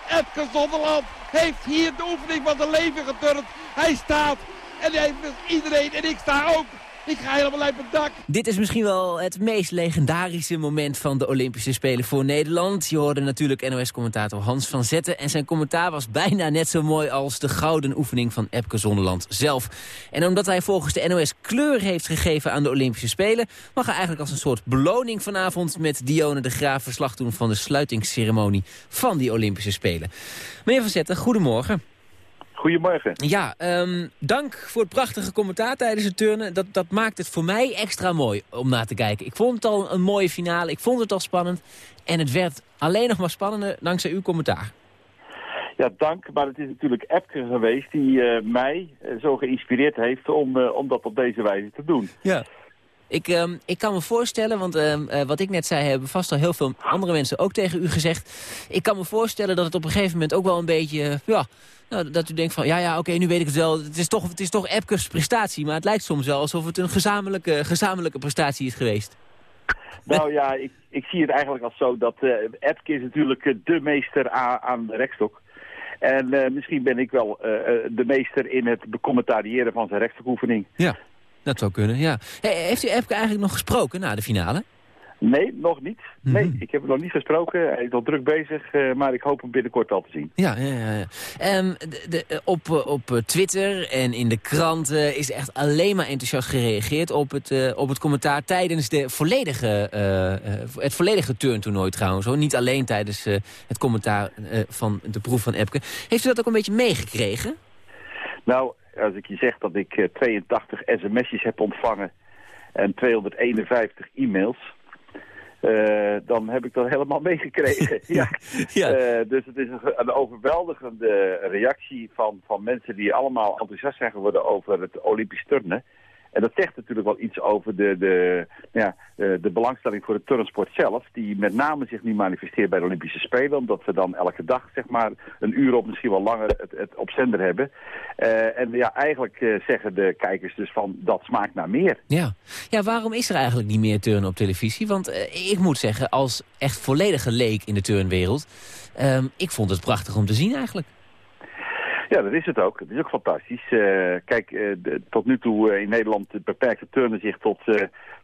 Epke Zonderland heeft hier de oefening van zijn leven geturnd. Hij staat. En hij dus iedereen. En ik sta ook. Ik ga helemaal uit mijn dak. Dit is misschien wel het meest legendarische moment van de Olympische Spelen voor Nederland. Je hoorde natuurlijk NOS-commentator Hans van Zetten. En zijn commentaar was bijna net zo mooi als de gouden oefening van Epke Zonderland zelf. En omdat hij volgens de NOS kleur heeft gegeven aan de Olympische Spelen... mag hij eigenlijk als een soort beloning vanavond met Dione de Graaf verslag doen... van de sluitingsceremonie van die Olympische Spelen. Meneer van Zetten, goedemorgen. Goedemorgen. Ja, um, dank voor het prachtige commentaar tijdens het turnen. Dat, dat maakt het voor mij extra mooi om naar te kijken. Ik vond het al een mooie finale, ik vond het al spannend. En het werd alleen nog maar spannender dankzij uw commentaar. Ja, dank. Maar het is natuurlijk Epke geweest die uh, mij uh, zo geïnspireerd heeft om, uh, om dat op deze wijze te doen. Ja. Ik, um, ik kan me voorstellen, want uh, wat ik net zei... hebben vast al heel veel andere mensen ook tegen u gezegd. Ik kan me voorstellen dat het op een gegeven moment ook wel een beetje... ja, nou, dat u denkt van, ja, ja, oké, okay, nu weet ik het wel. Het is toch, het is toch Epkes prestatie, maar het lijkt soms wel alsof het een gezamenlijke, gezamenlijke prestatie is geweest. Nou ja, ik, ik zie het eigenlijk als zo dat uh, Epke is natuurlijk de meester aan de rekstok. En uh, misschien ben ik wel uh, de meester in het becommentariëren van zijn rekstokoefening. Ja, dat zou kunnen, ja. Heeft u Epke eigenlijk nog gesproken na de finale? Nee, nog niet. Nee, mm -hmm. ik heb hem nog niet gesproken. Hij is al druk bezig, uh, maar ik hoop hem binnenkort al te zien. Ja, ja, ja. ja. Um, de, de, op, op Twitter en in de kranten is echt alleen maar enthousiast gereageerd op het, uh, op het commentaar tijdens de volledige, uh, het volledige turntoernooi trouwens. Hoor. Niet alleen tijdens het commentaar van de proef van Epke. Heeft u dat ook een beetje meegekregen? Nou, als ik je zeg dat ik 82 sms'jes heb ontvangen en 251 e-mails... Uh, dan heb ik dat helemaal meegekregen. ja. ja. Uh, dus het is een, een, overweldigende reactie van, van mensen die allemaal enthousiast zijn geworden over het Olympisch turnen. En dat zegt natuurlijk wel iets over de, de, ja, de, de belangstelling voor de turnsport zelf. Die met name zich nu manifesteert bij de Olympische Spelen. Omdat we dan elke dag zeg maar een uur of misschien wel langer het, het op zender hebben. Uh, en ja, eigenlijk uh, zeggen de kijkers dus van dat smaakt naar meer. Ja. ja, waarom is er eigenlijk niet meer turnen op televisie? Want ik moet zeggen, als echt volledige leek in de turnwereld... Um, ik vond het prachtig om te zien eigenlijk. Ja, dat is het ook. Het is ook fantastisch. Uh, kijk, uh, de, tot nu toe uh, in Nederland beperkt de turnen zich tot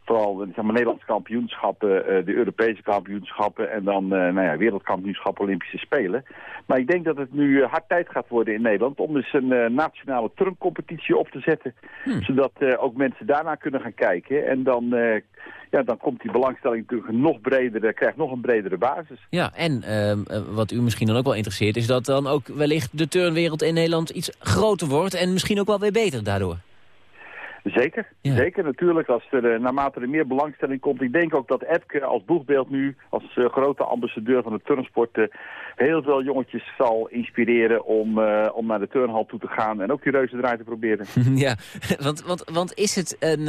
vooral zeg maar, Nederlandse kampioenschappen, de Europese kampioenschappen en dan nou ja, wereldkampioenschappen, Olympische Spelen. Maar ik denk dat het nu hard tijd gaat worden in Nederland om dus een nationale turncompetitie op te zetten. Hmm. Zodat ook mensen daarna kunnen gaan kijken en dan ja, dan komt die belangstelling natuurlijk nog breder, krijgt nog een bredere basis. Ja, en uh, wat u misschien dan ook wel interesseert, is dat dan ook wellicht de turnwereld in Nederland iets groter wordt en misschien ook wel weer beter daardoor. Zeker, ja. zeker natuurlijk. Als er, naarmate er meer belangstelling komt. Ik denk ook dat Epke als boegbeeld nu, als uh, grote ambassadeur van de turnsport... Uh, heel veel jongetjes zal inspireren om, uh, om naar de turnhal toe te gaan... en ook die reuzendraai te proberen. ja, want, want, want is het een...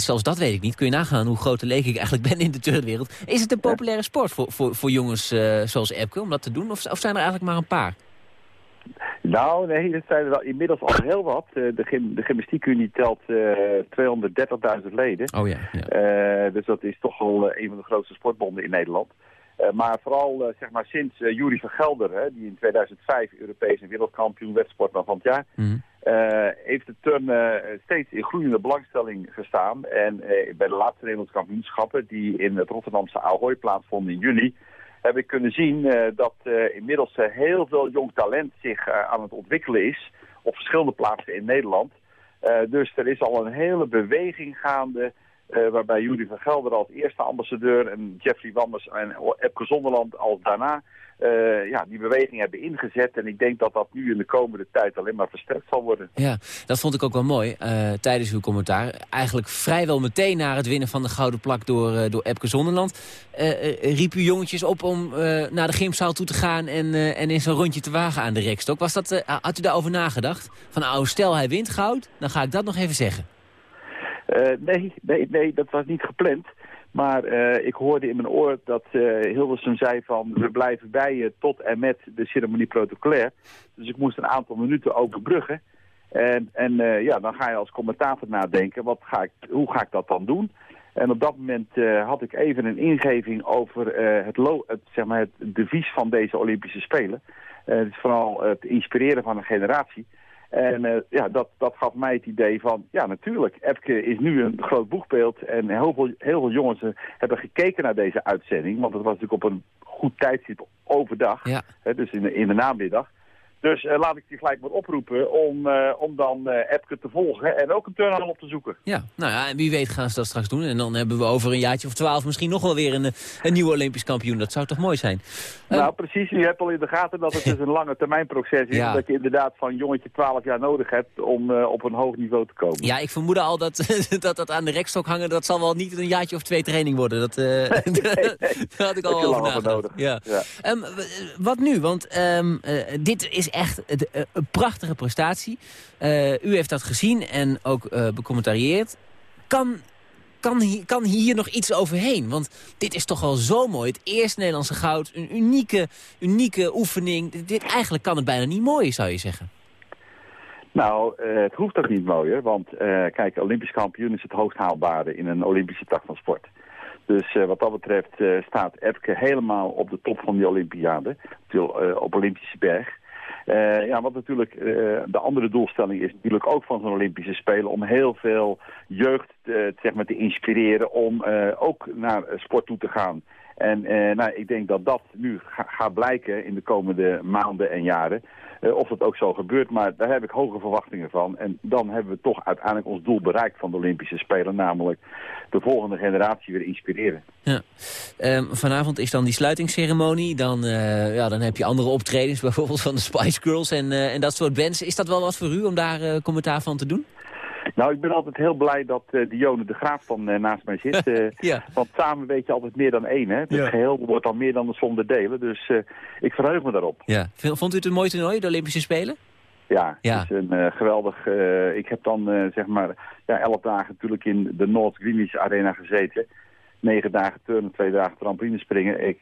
zelfs dat weet ik niet. Kun je nagaan hoe groot de leek ik eigenlijk ben in de turnwereld. Is het een populaire sport voor, voor, voor jongens zoals Epke om dat te doen? Of, of zijn er eigenlijk maar een paar? Nou, nee, dat zijn er wel inmiddels al heel wat. Uh, de, gym, de gymnastiekunie telt uh, 230.000 leden. Oh ja. ja. Uh, dus dat is toch al een van de grootste sportbonden in Nederland. maar vooral zeg maar sinds Jury van Gelder, hè, die in 2005 Europees en wereldkampioen werd sportman van het jaar... Mm. heeft de turn steeds in groeiende belangstelling gestaan. En bij de laatste Nederlandse kampioenschappen, die in het Rotterdamse Ahoy plaatsvonden in juni heb ik kunnen zien uh, dat uh, inmiddels uh, heel veel jong talent zich aan het ontwikkelen is op verschillende plaatsen in Nederland. dus er is al een hele beweging gaande waarbij Jury van Gelder als eerste ambassadeur en Jeffrey Wammers en Epke Zonderland als daarna uh, ja, die beweging hebben ingezet. En ik denk dat dat nu in de komende tijd alleen maar versterkt zal worden. Ja, dat vond ik ook wel mooi uh, tijdens uw commentaar. Eigenlijk vrijwel meteen na het winnen van de Gouden Plak door, uh, door Epke Zonderland... riep u jongetjes op om naar de gymzaal toe te gaan en, en in zo'n rondje te wagen aan de rekstok. Was dat, had u daarover nagedacht? Van nou, stel hij wint goud, dan ga ik dat nog even zeggen. nee, nee, nee, dat was niet gepland. Maar uh, ik hoorde in mijn oor dat uh, zei van... we blijven bij je tot en met de ceremonie protocolair. Dus ik moest een aantal minuten overbruggen. En, en uh, ja, dan ga je als commentator nadenken, wat ga ik, hoe ga ik dat dan doen? En op dat moment eh, had ik even een ingeving over eh, het, het, zeg maar het devies van deze Olympische Spelen. Eh, het is vooral het inspireren van een generatie. En eh, ja, dat, dat gaf mij het idee van, ja natuurlijk, Epke is nu een groot boegbeeld. En heel veel, heel veel jongens eh, hebben gekeken naar deze uitzending. Want het was natuurlijk op een goed tijdstip overdag. Hè, dus in de, in de namiddag. Dus eh, laat ik je gelijk maar oproepen om, eh, om dan eh Epke te volgen en ook een turnhal op te zoeken. Ja, nou ja, en wie weet gaan ze dat straks doen. En dan hebben we over een jaartje of twaalf misschien nog wel weer een, een nieuwe Olympisch kampioen. Dat zou toch mooi zijn? Nou, precies. Je hebt al in de gaten dat het dus een lange termijn proces is. Ja. Dat je inderdaad van jongetje 12 jaar nodig hebt om op een hoog niveau te komen. Ja, ik vermoed al dat, dat dat aan de rekstok hangen, dat zal wel niet een jaartje of twee training worden. Dat, daar had ik al over nagedacht. nodig. Ja. Ja. Ehm, wat nu? Want ehm, eh, dit is echt eh, een prachtige prestatie. Eh, u heeft dat gezien en ook eh becommentarieerd. Kan, kan, hier, kan hier nog iets overheen? Want dit is toch wel zo mooi. Het eerste Nederlandse goud. Een unieke, unieke oefening. Dit, eigenlijk kan het bijna niet mooi, zou je zeggen. Nou, het hoeft ook niet mooier, want kijk, Olympisch kampioen is het hoogst haalbare in een Olympische tak van sport. Dus wat dat betreft staat Epke helemaal op de top van die Olympiade, op Olympische berg. Eh, ja, wat natuurlijk eh, de andere doelstelling is natuurlijk ook van zo'n Olympische Spelen om heel veel jeugd eh, zeg maar, te inspireren om ook naar sport toe te gaan. En nou, ik denk dat dat nu ga- gaat blijken in de komende maanden en jaren. Eh, of dat ook zo gebeurt, maar daar heb ik hoge verwachtingen van. En dan hebben we toch uiteindelijk ons doel bereikt van de Olympische Spelen. Namelijk de volgende generatie weer inspireren. Ja. Ehm, vanavond is dan die sluitingsceremonie. Dan, eh, ja, dan heb je andere optredens, bijvoorbeeld van de Spice Girls en, eh, en dat soort bands. Is dat wel wat voor u om daar commentaar van te doen? Nou, ik ben altijd heel blij dat eh Dione de Graaf van eh, naast mij zit. eh, Ja. Want samen weet je altijd meer dan één. Hè? Het Ja. geheel wordt dan meer dan de som der delen. Dus ik verheug me daarop. Ja. Vond u het een mooi toernooi, de Olympische Spelen? Ja, Ja. het is een geweldig... ik heb dan zeg maar ja, elf dagen natuurlijk in de North Greenwich Arena gezeten. Negen dagen turnen, twee dagen trampoline springen. Ik,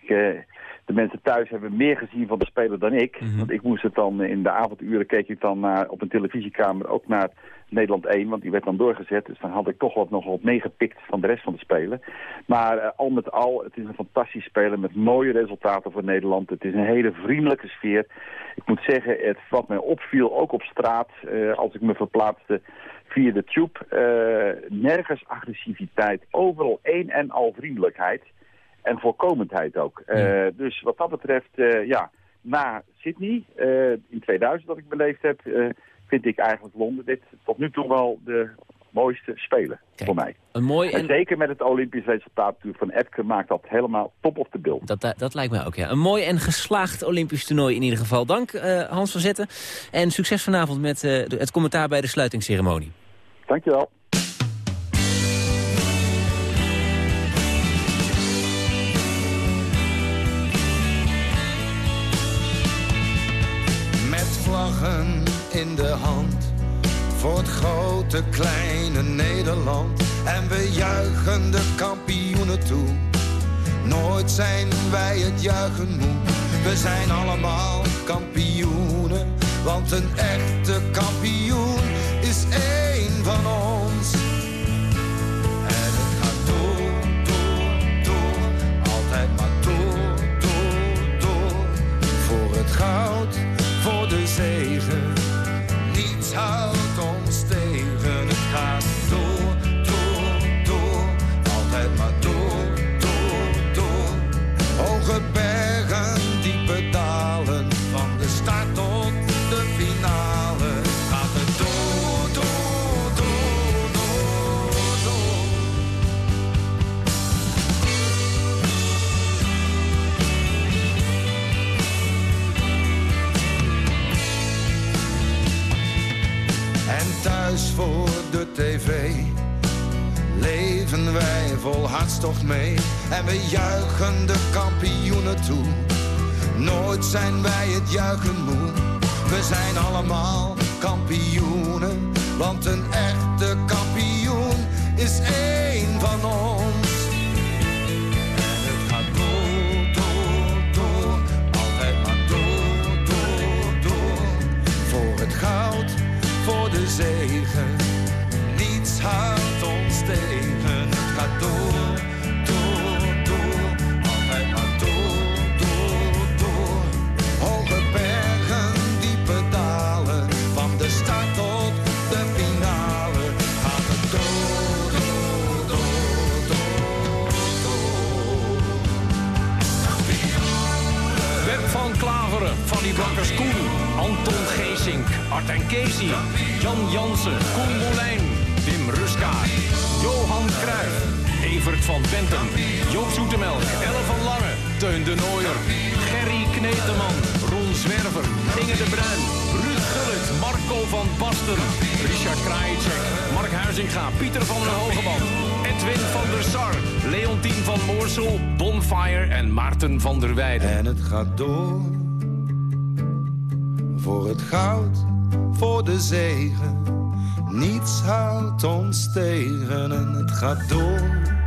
de mensen thuis hebben meer gezien van de speler dan ik. Mhm. Want ik moest het dan in de avonduren keek ik dan naar, op een televisiekamer ook naar Nederland 1. Want die werd dan doorgezet. Dus dan had ik toch wat nog wat meegepikt van de rest van de spelen. Maar eh, al met al, het is een fantastisch spelen met mooie resultaten voor Nederland. Het is een hele vriendelijke sfeer. Ik moet zeggen, het, wat mij opviel, ook op straat, eh, als ik me verplaatste via de tube, eh, nergens agressiviteit, overal één en al vriendelijkheid en voorkomendheid ook. Eh, Dus wat dat betreft, eh, ja, na Sydney eh, in 2000 dat ik beleefd heb, vind ik eigenlijk Londen dit tot nu toe wel de mooiste spelen voor mij. Een mooi En en... zeker met het Olympisch resultaat van Epke maakt dat helemaal top of the bill. Dat, dat, dat lijkt mij ook, ja. Een mooi en geslaagd Olympisch toernooi in ieder geval. Dank, Hans van Zetten. En succes vanavond met de- het commentaar bij de sluitingsceremonie. Dankjewel. In de hand voor het grote kleine Nederland. En we juichen de kampioenen toe. Nooit zijn wij het juichen moe. We zijn allemaal kampioenen. Want een echte kampioen is één van ons. En het gaat door, door, door. Altijd maar door, door, door. Voor het goud, de zegen. Niets houdt En thuis voor de tv leven wij vol hartstocht mee. En we juichen de kampioenen toe. Nooit zijn wij het juichen moe. We zijn allemaal kampioenen. Want een echte kampioen is één van ons. de zegen. Niets houdt ons tegen. Het gaat door, door, door. Altijd maar door, door, door. Hoge bergen, diepe dalen. Van de start tot de finale. Gaat het door, door, door, door, door. Web van Klaveren, van die Blankerskoen. Anton Geesink, Art en Casey. Jan Jansen, Koen Molijn, Wim Ruska, Johan Cruijff, Evert van Bentum, Joop Zoetemelk, Elle van Lange, Teun de Nooier, Gerry Kneteman, Ron Zwerver, Inge de Bruin, Ruud Gullit, Marco van Basten, Richard Krajicek, Mark Huizinga, Pieter van den Hogeband, Edwin van der Sar, Leontien van Moorsel, Bonfire en Maarten van der Weijden. En het gaat door. Voor het goud, voor de zegen. Niets houdt ons tegen en het gaat door.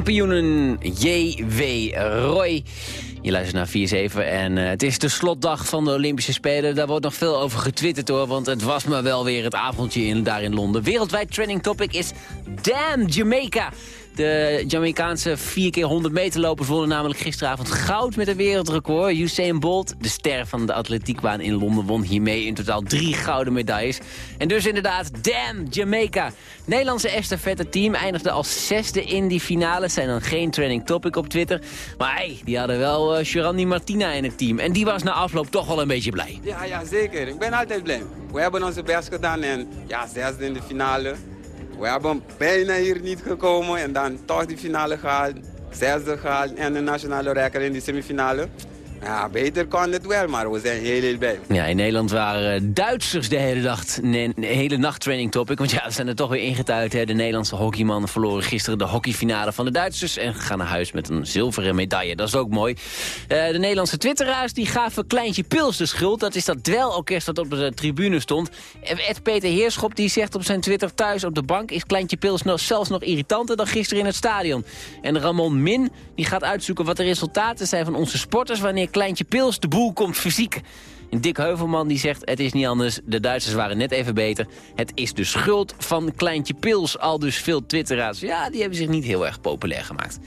Kampioenen J.W. Roy. Je luistert naar 4-7 en eh, het is de slotdag van de Olympische Spelen. Daar wordt nog veel over getwitterd hoor, want het was maar wel weer het avondje in, daar in Londen. Wereldwijd trending topic is Damn Jamaica. De Jamaicaanse 4 keer 100 meter lopers wonnen namelijk gisteravond goud met een wereldrecord. Usain Bolt, de ster van de atletiekbaan in Londen, won hiermee in totaal drie gouden medailles. En dus inderdaad, damn Jamaica. Nederlandse estafette team eindigde als zesde in die finale. Zijn dan geen trending topic op Twitter. Maar hey, die hadden wel uh, Martina in het team. En die was na afloop toch wel een beetje blij. Ja, ja, zeker. Ik ben altijd blij. We hebben onze best gedaan en ja, zesde in de finale. We hebben bijna hier niet gekomen en dan toch die finale gehaald. Zesde gehaald en de nationale record in die semifinale. Ja, beter kan het wel, maar we zijn heel, heel blij. Ja, in Nederland waren eh, Duitsers de hele, dag, de hele nacht training topic. Want ja, ze zijn er toch weer ingetuigd. Hè. De Nederlandse hockeymannen verloren gisteren de hockeyfinale van de Duitsers. En gaan naar huis met een zilveren medaille. Dat is ook mooi. Uh, de Nederlandse twitteraars die gaven Kleintje Pils de schuld. Dat is dat dwelorkest dat op de tribune stond. Ed Peter Heerschop die zegt op zijn Twitter thuis op de bank... is Kleintje Pils nog, zelfs nog irritanter dan gisteren in het stadion. En Ramon Min die gaat uitzoeken wat de resultaten zijn van onze sporters... wanneer Kleintje Pils de boel komt fysiek. En Dick Heuvelman die zegt, het is niet anders. De Duitsers waren net even beter. Het is de schuld van Kleintje Pils. Al dus veel twitteraars. Ja, die hebben zich niet heel erg populair gemaakt.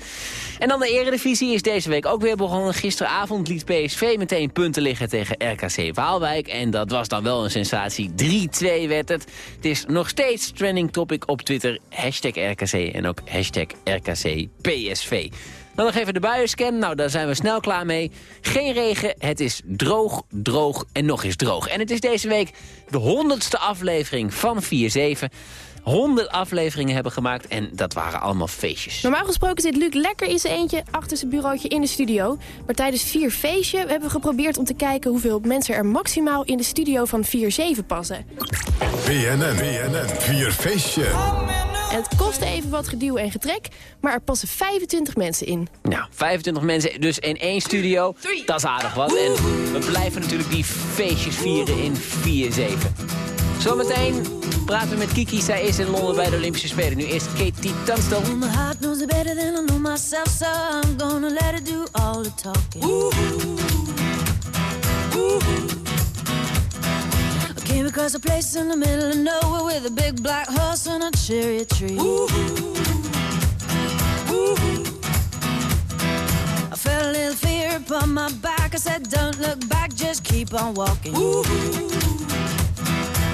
En dan de eredivisie is deze week ook weer begonnen. Gisteravond liet PSV meteen punten liggen tegen RKC Waalwijk. En dat was dan wel een sensatie. 3-2 werd het. Het is nog steeds trending topic op Twitter. Hashtag RKC en ook hashtag RKC PSV. Dan nog even de buienscan. Nou, daar zijn we snel klaar mee. Geen regen, het is droog, droog en nog eens droog. En het is deze week de honderdste aflevering van 4-7. 100 afleveringen hebben gemaakt en dat waren allemaal feestjes. Normaal gesproken zit Luc lekker in zijn eentje achter zijn bureautje in de studio. Maar tijdens 4 feestje hebben we geprobeerd om te kijken hoeveel mensen er maximaal in de studio van 4-7 passen. BNN, BNN, 4 feestje. En het kostte even wat geduw en getrek, maar er passen 25 mensen in. Nou, 25 mensen dus in één studio. Dat is aardig wat. En we blijven natuurlijk die feestjes vieren in 4-7. Zometeen praten we met Kiki. Zij is in Londen bij de Olympische Spelen. Nu eerst Katie Tunstall. My heart knows it better than I know myself, so I'm gonna let it do all the talking. I came across a place in the middle of nowhere with a big black horse and a cherry tree. I felt a little fear upon my back. I said, Don't look back, just keep on walking.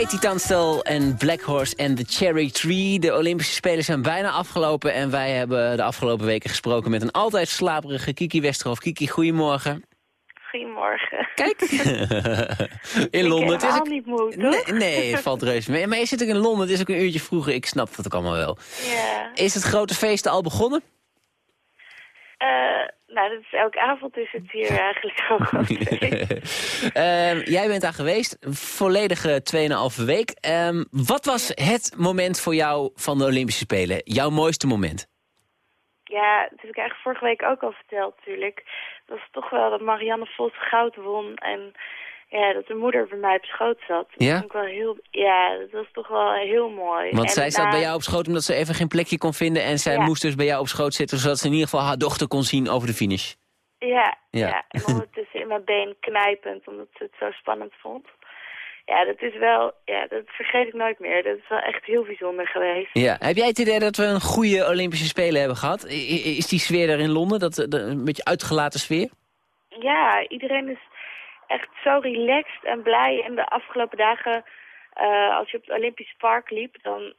Katie Tanstel en Black Horse en The Cherry Tree. De Olympische Spelen zijn bijna afgelopen... en wij hebben de afgelopen weken gesproken met een altijd slaperige Kiki Westerhof. Kiki, goedemorgen. Goedemorgen. Kijk. in Londen. Ik helemaal niet moe, toch? Nee, nee, het valt reuze mee. Maar je zit ook in Londen, het is ook een uurtje vroeger. Ik snap dat ook allemaal wel. Ja. Is het grote feest al begonnen? Eh, nou, dat is elke avond is het hier eigenlijk zo groot. Ehm, jij bent daar geweest, volledige 2,5 week. Ehm, wat was het moment voor jou van de Olympische Spelen? Jouw mooiste moment? Ja, dat heb ik eigenlijk vorige week ook al verteld natuurlijk. Dat was toch wel dat Marianne Vos goud won en ja, dat de moeder bij mij op schoot zat. Dat Ja? vond ik wel heel, ja, dat was toch wel heel mooi. Want En zij zat bij jou op schoot omdat ze even geen plekje kon vinden... en zij Ja. moest dus bij jou op schoot zitten... zodat ze in ieder geval haar dochter kon zien over de finish. Ja, Ja. ja. en ondertussen in mijn been knijpend, omdat ze het zo spannend vond. Ja, dat is wel, ja, dat vergeet ik nooit meer. Dat is wel echt heel bijzonder geweest. Ja. Heb jij het idee dat we een goede Olympische Spelen hebben gehad? Is die sfeer er in Londen, dat, een beetje uitgelaten sfeer? Ja, iedereen is echt zo relaxed en blij. En de afgelopen dagen, eh, als je op het Olympisch Park liep, dan...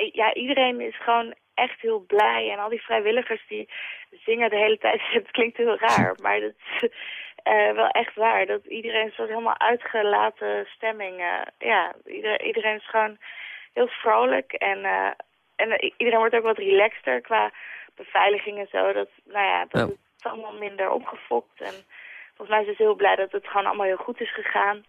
i- ja, iedereen is gewoon echt heel blij. En al die vrijwilligers die zingen de hele tijd. Het klinkt heel raar, maar dat is eh, wel echt waar. Dat iedereen een soort helemaal uitgelaten stemming... eh, ja, iedereen, iedereen is gewoon heel vrolijk. En, en iedereen wordt ook wat relaxter qua beveiliging en zo. Dat, nou ja, dat is allemaal minder opgefokt. En volgens mij zijn ze heel blij dat het gewoon allemaal heel goed is gegaan.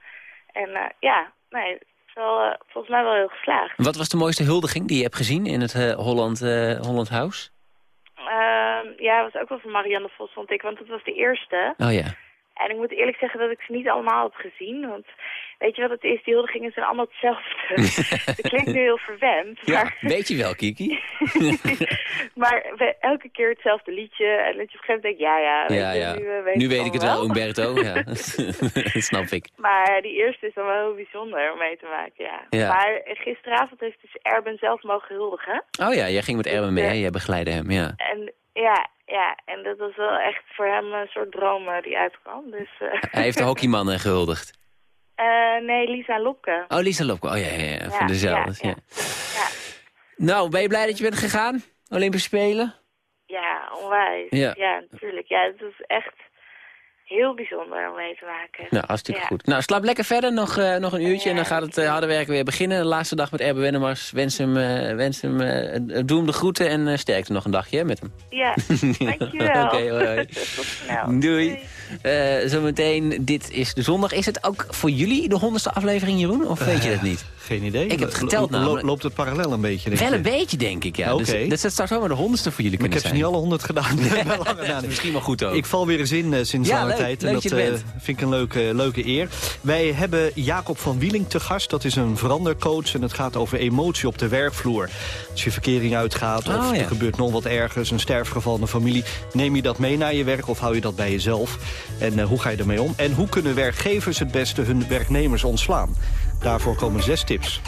En eh, ja, nee, het is wel, eh, volgens mij wel heel geslaagd. Wat was de mooiste huldiging die je hebt gezien in het eh, Holland, Holland House? Ehm, ja, het was ook wel van Marianne Vos, vond ik, want het was de eerste. Oh ja. En ik moet eerlijk zeggen dat ik ze niet allemaal heb gezien. Want weet je wat het is? Die huldigingen zijn allemaal hetzelfde. Het klinkt nu heel verwend. Ja, weet je wel, Kiki. maar we, elke keer hetzelfde liedje. En dat je op een gegeven moment denkt, ja, ja. weet Ja, je, ja. Nu, eh, weet, Nu ik weet ik het wel, Umberto. Ja. dat snap ik. Maar die eerste is dan wel heel bijzonder om mee te maken, ja. Ja. Maar gisteravond heeft dus Erben zelf mogen huldigen. Oh ja, jij ging met Erwin mee, hè? Jij begeleidde hem, ja. En ja, ja, en dat was wel echt voor hem een soort droom eh, die uitkwam. Dus, eh, Hij heeft de hockeymannen gehuldigd. eh, nee, Lisa Lopke. Oh, Lisa Lopke. Oh ja, ja, ja. Ja, van dezelfde. ja, Ja, Nou, ben je blij dat je bent gegaan? Olympische Spelen? Ja, onwijs. Ja. Natuurlijk. Ja, het was echt heel bijzonder om mee te maken. Nou, hartstikke Ja. goed. Nou, slaap lekker verder. Nog, eh, nog een uurtje en dan gaat het eh, harde werken weer beginnen. De laatste dag met Erben Wennemars. Wens hem, eh, wens hem doe hem de groeten en sterkte nog een dagje hè, met hem. Ja, dankjewel. Oké, hoi, hoi. Tot snel. Doei. Zometeen, dit is de zondag. Is het ook voor jullie de honderdste aflevering, Jeroen? Of weet je dat niet? Geen idee. Ik heb het geteld namelijk. Loopt het parallel een beetje, denk Wel een beetje, denk ik, ja. Oké. Dus, dus het zou zomaar de honderdste voor jullie Maar ik kunnen heb ze zijn. niet alle honderd gedaan. Dat is misschien wel goed ook. Ik val weer eens in eh, sinds Ja, lange leuk. tijd. Leuk En dat dat je eh, bent. vind ik een leuke, leuke eer. Wij hebben Jacob van Wieling te gast. Dat is een verandercoach en het gaat over emotie op de werkvloer. Als je verkering uitgaat of Oh, ja. er gebeurt nog wat ergens, een sterfgeval in de familie. Neem je dat mee naar je werk of hou je dat bij jezelf? En eh, hoe ga je ermee om? En hoe kunnen werkgevers het beste hun werknemers ontslaan? Daarvoor komen zes tips.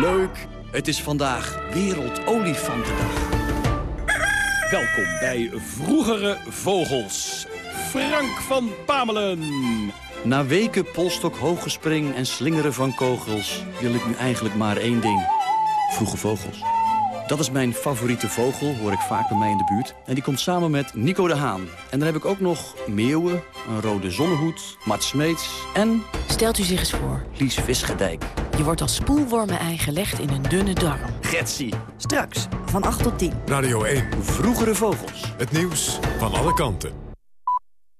Leuk, het is vandaag Wereldolifantendag. Welkom bij Vroegere Vogels. Frank van Pamelen. Na weken polstok hooggespring en slingeren van kogels... wil ik nu eigenlijk maar één ding. Vroege vogels. Dat is mijn favoriete vogel, hoor ik vaak bij mij in de buurt. En die komt samen met Nico de Haan. En dan heb ik ook nog meeuwen, een rode zonnehoed, Mart Smeets en... Stelt u zich eens voor. Lies Visgedijk. Je wordt als spoelwormen-ei gelegd in een dunne darm. Getsie. Straks, van 8 tot 10. Radio 1. Vroegere vogels. Het nieuws van alle kanten.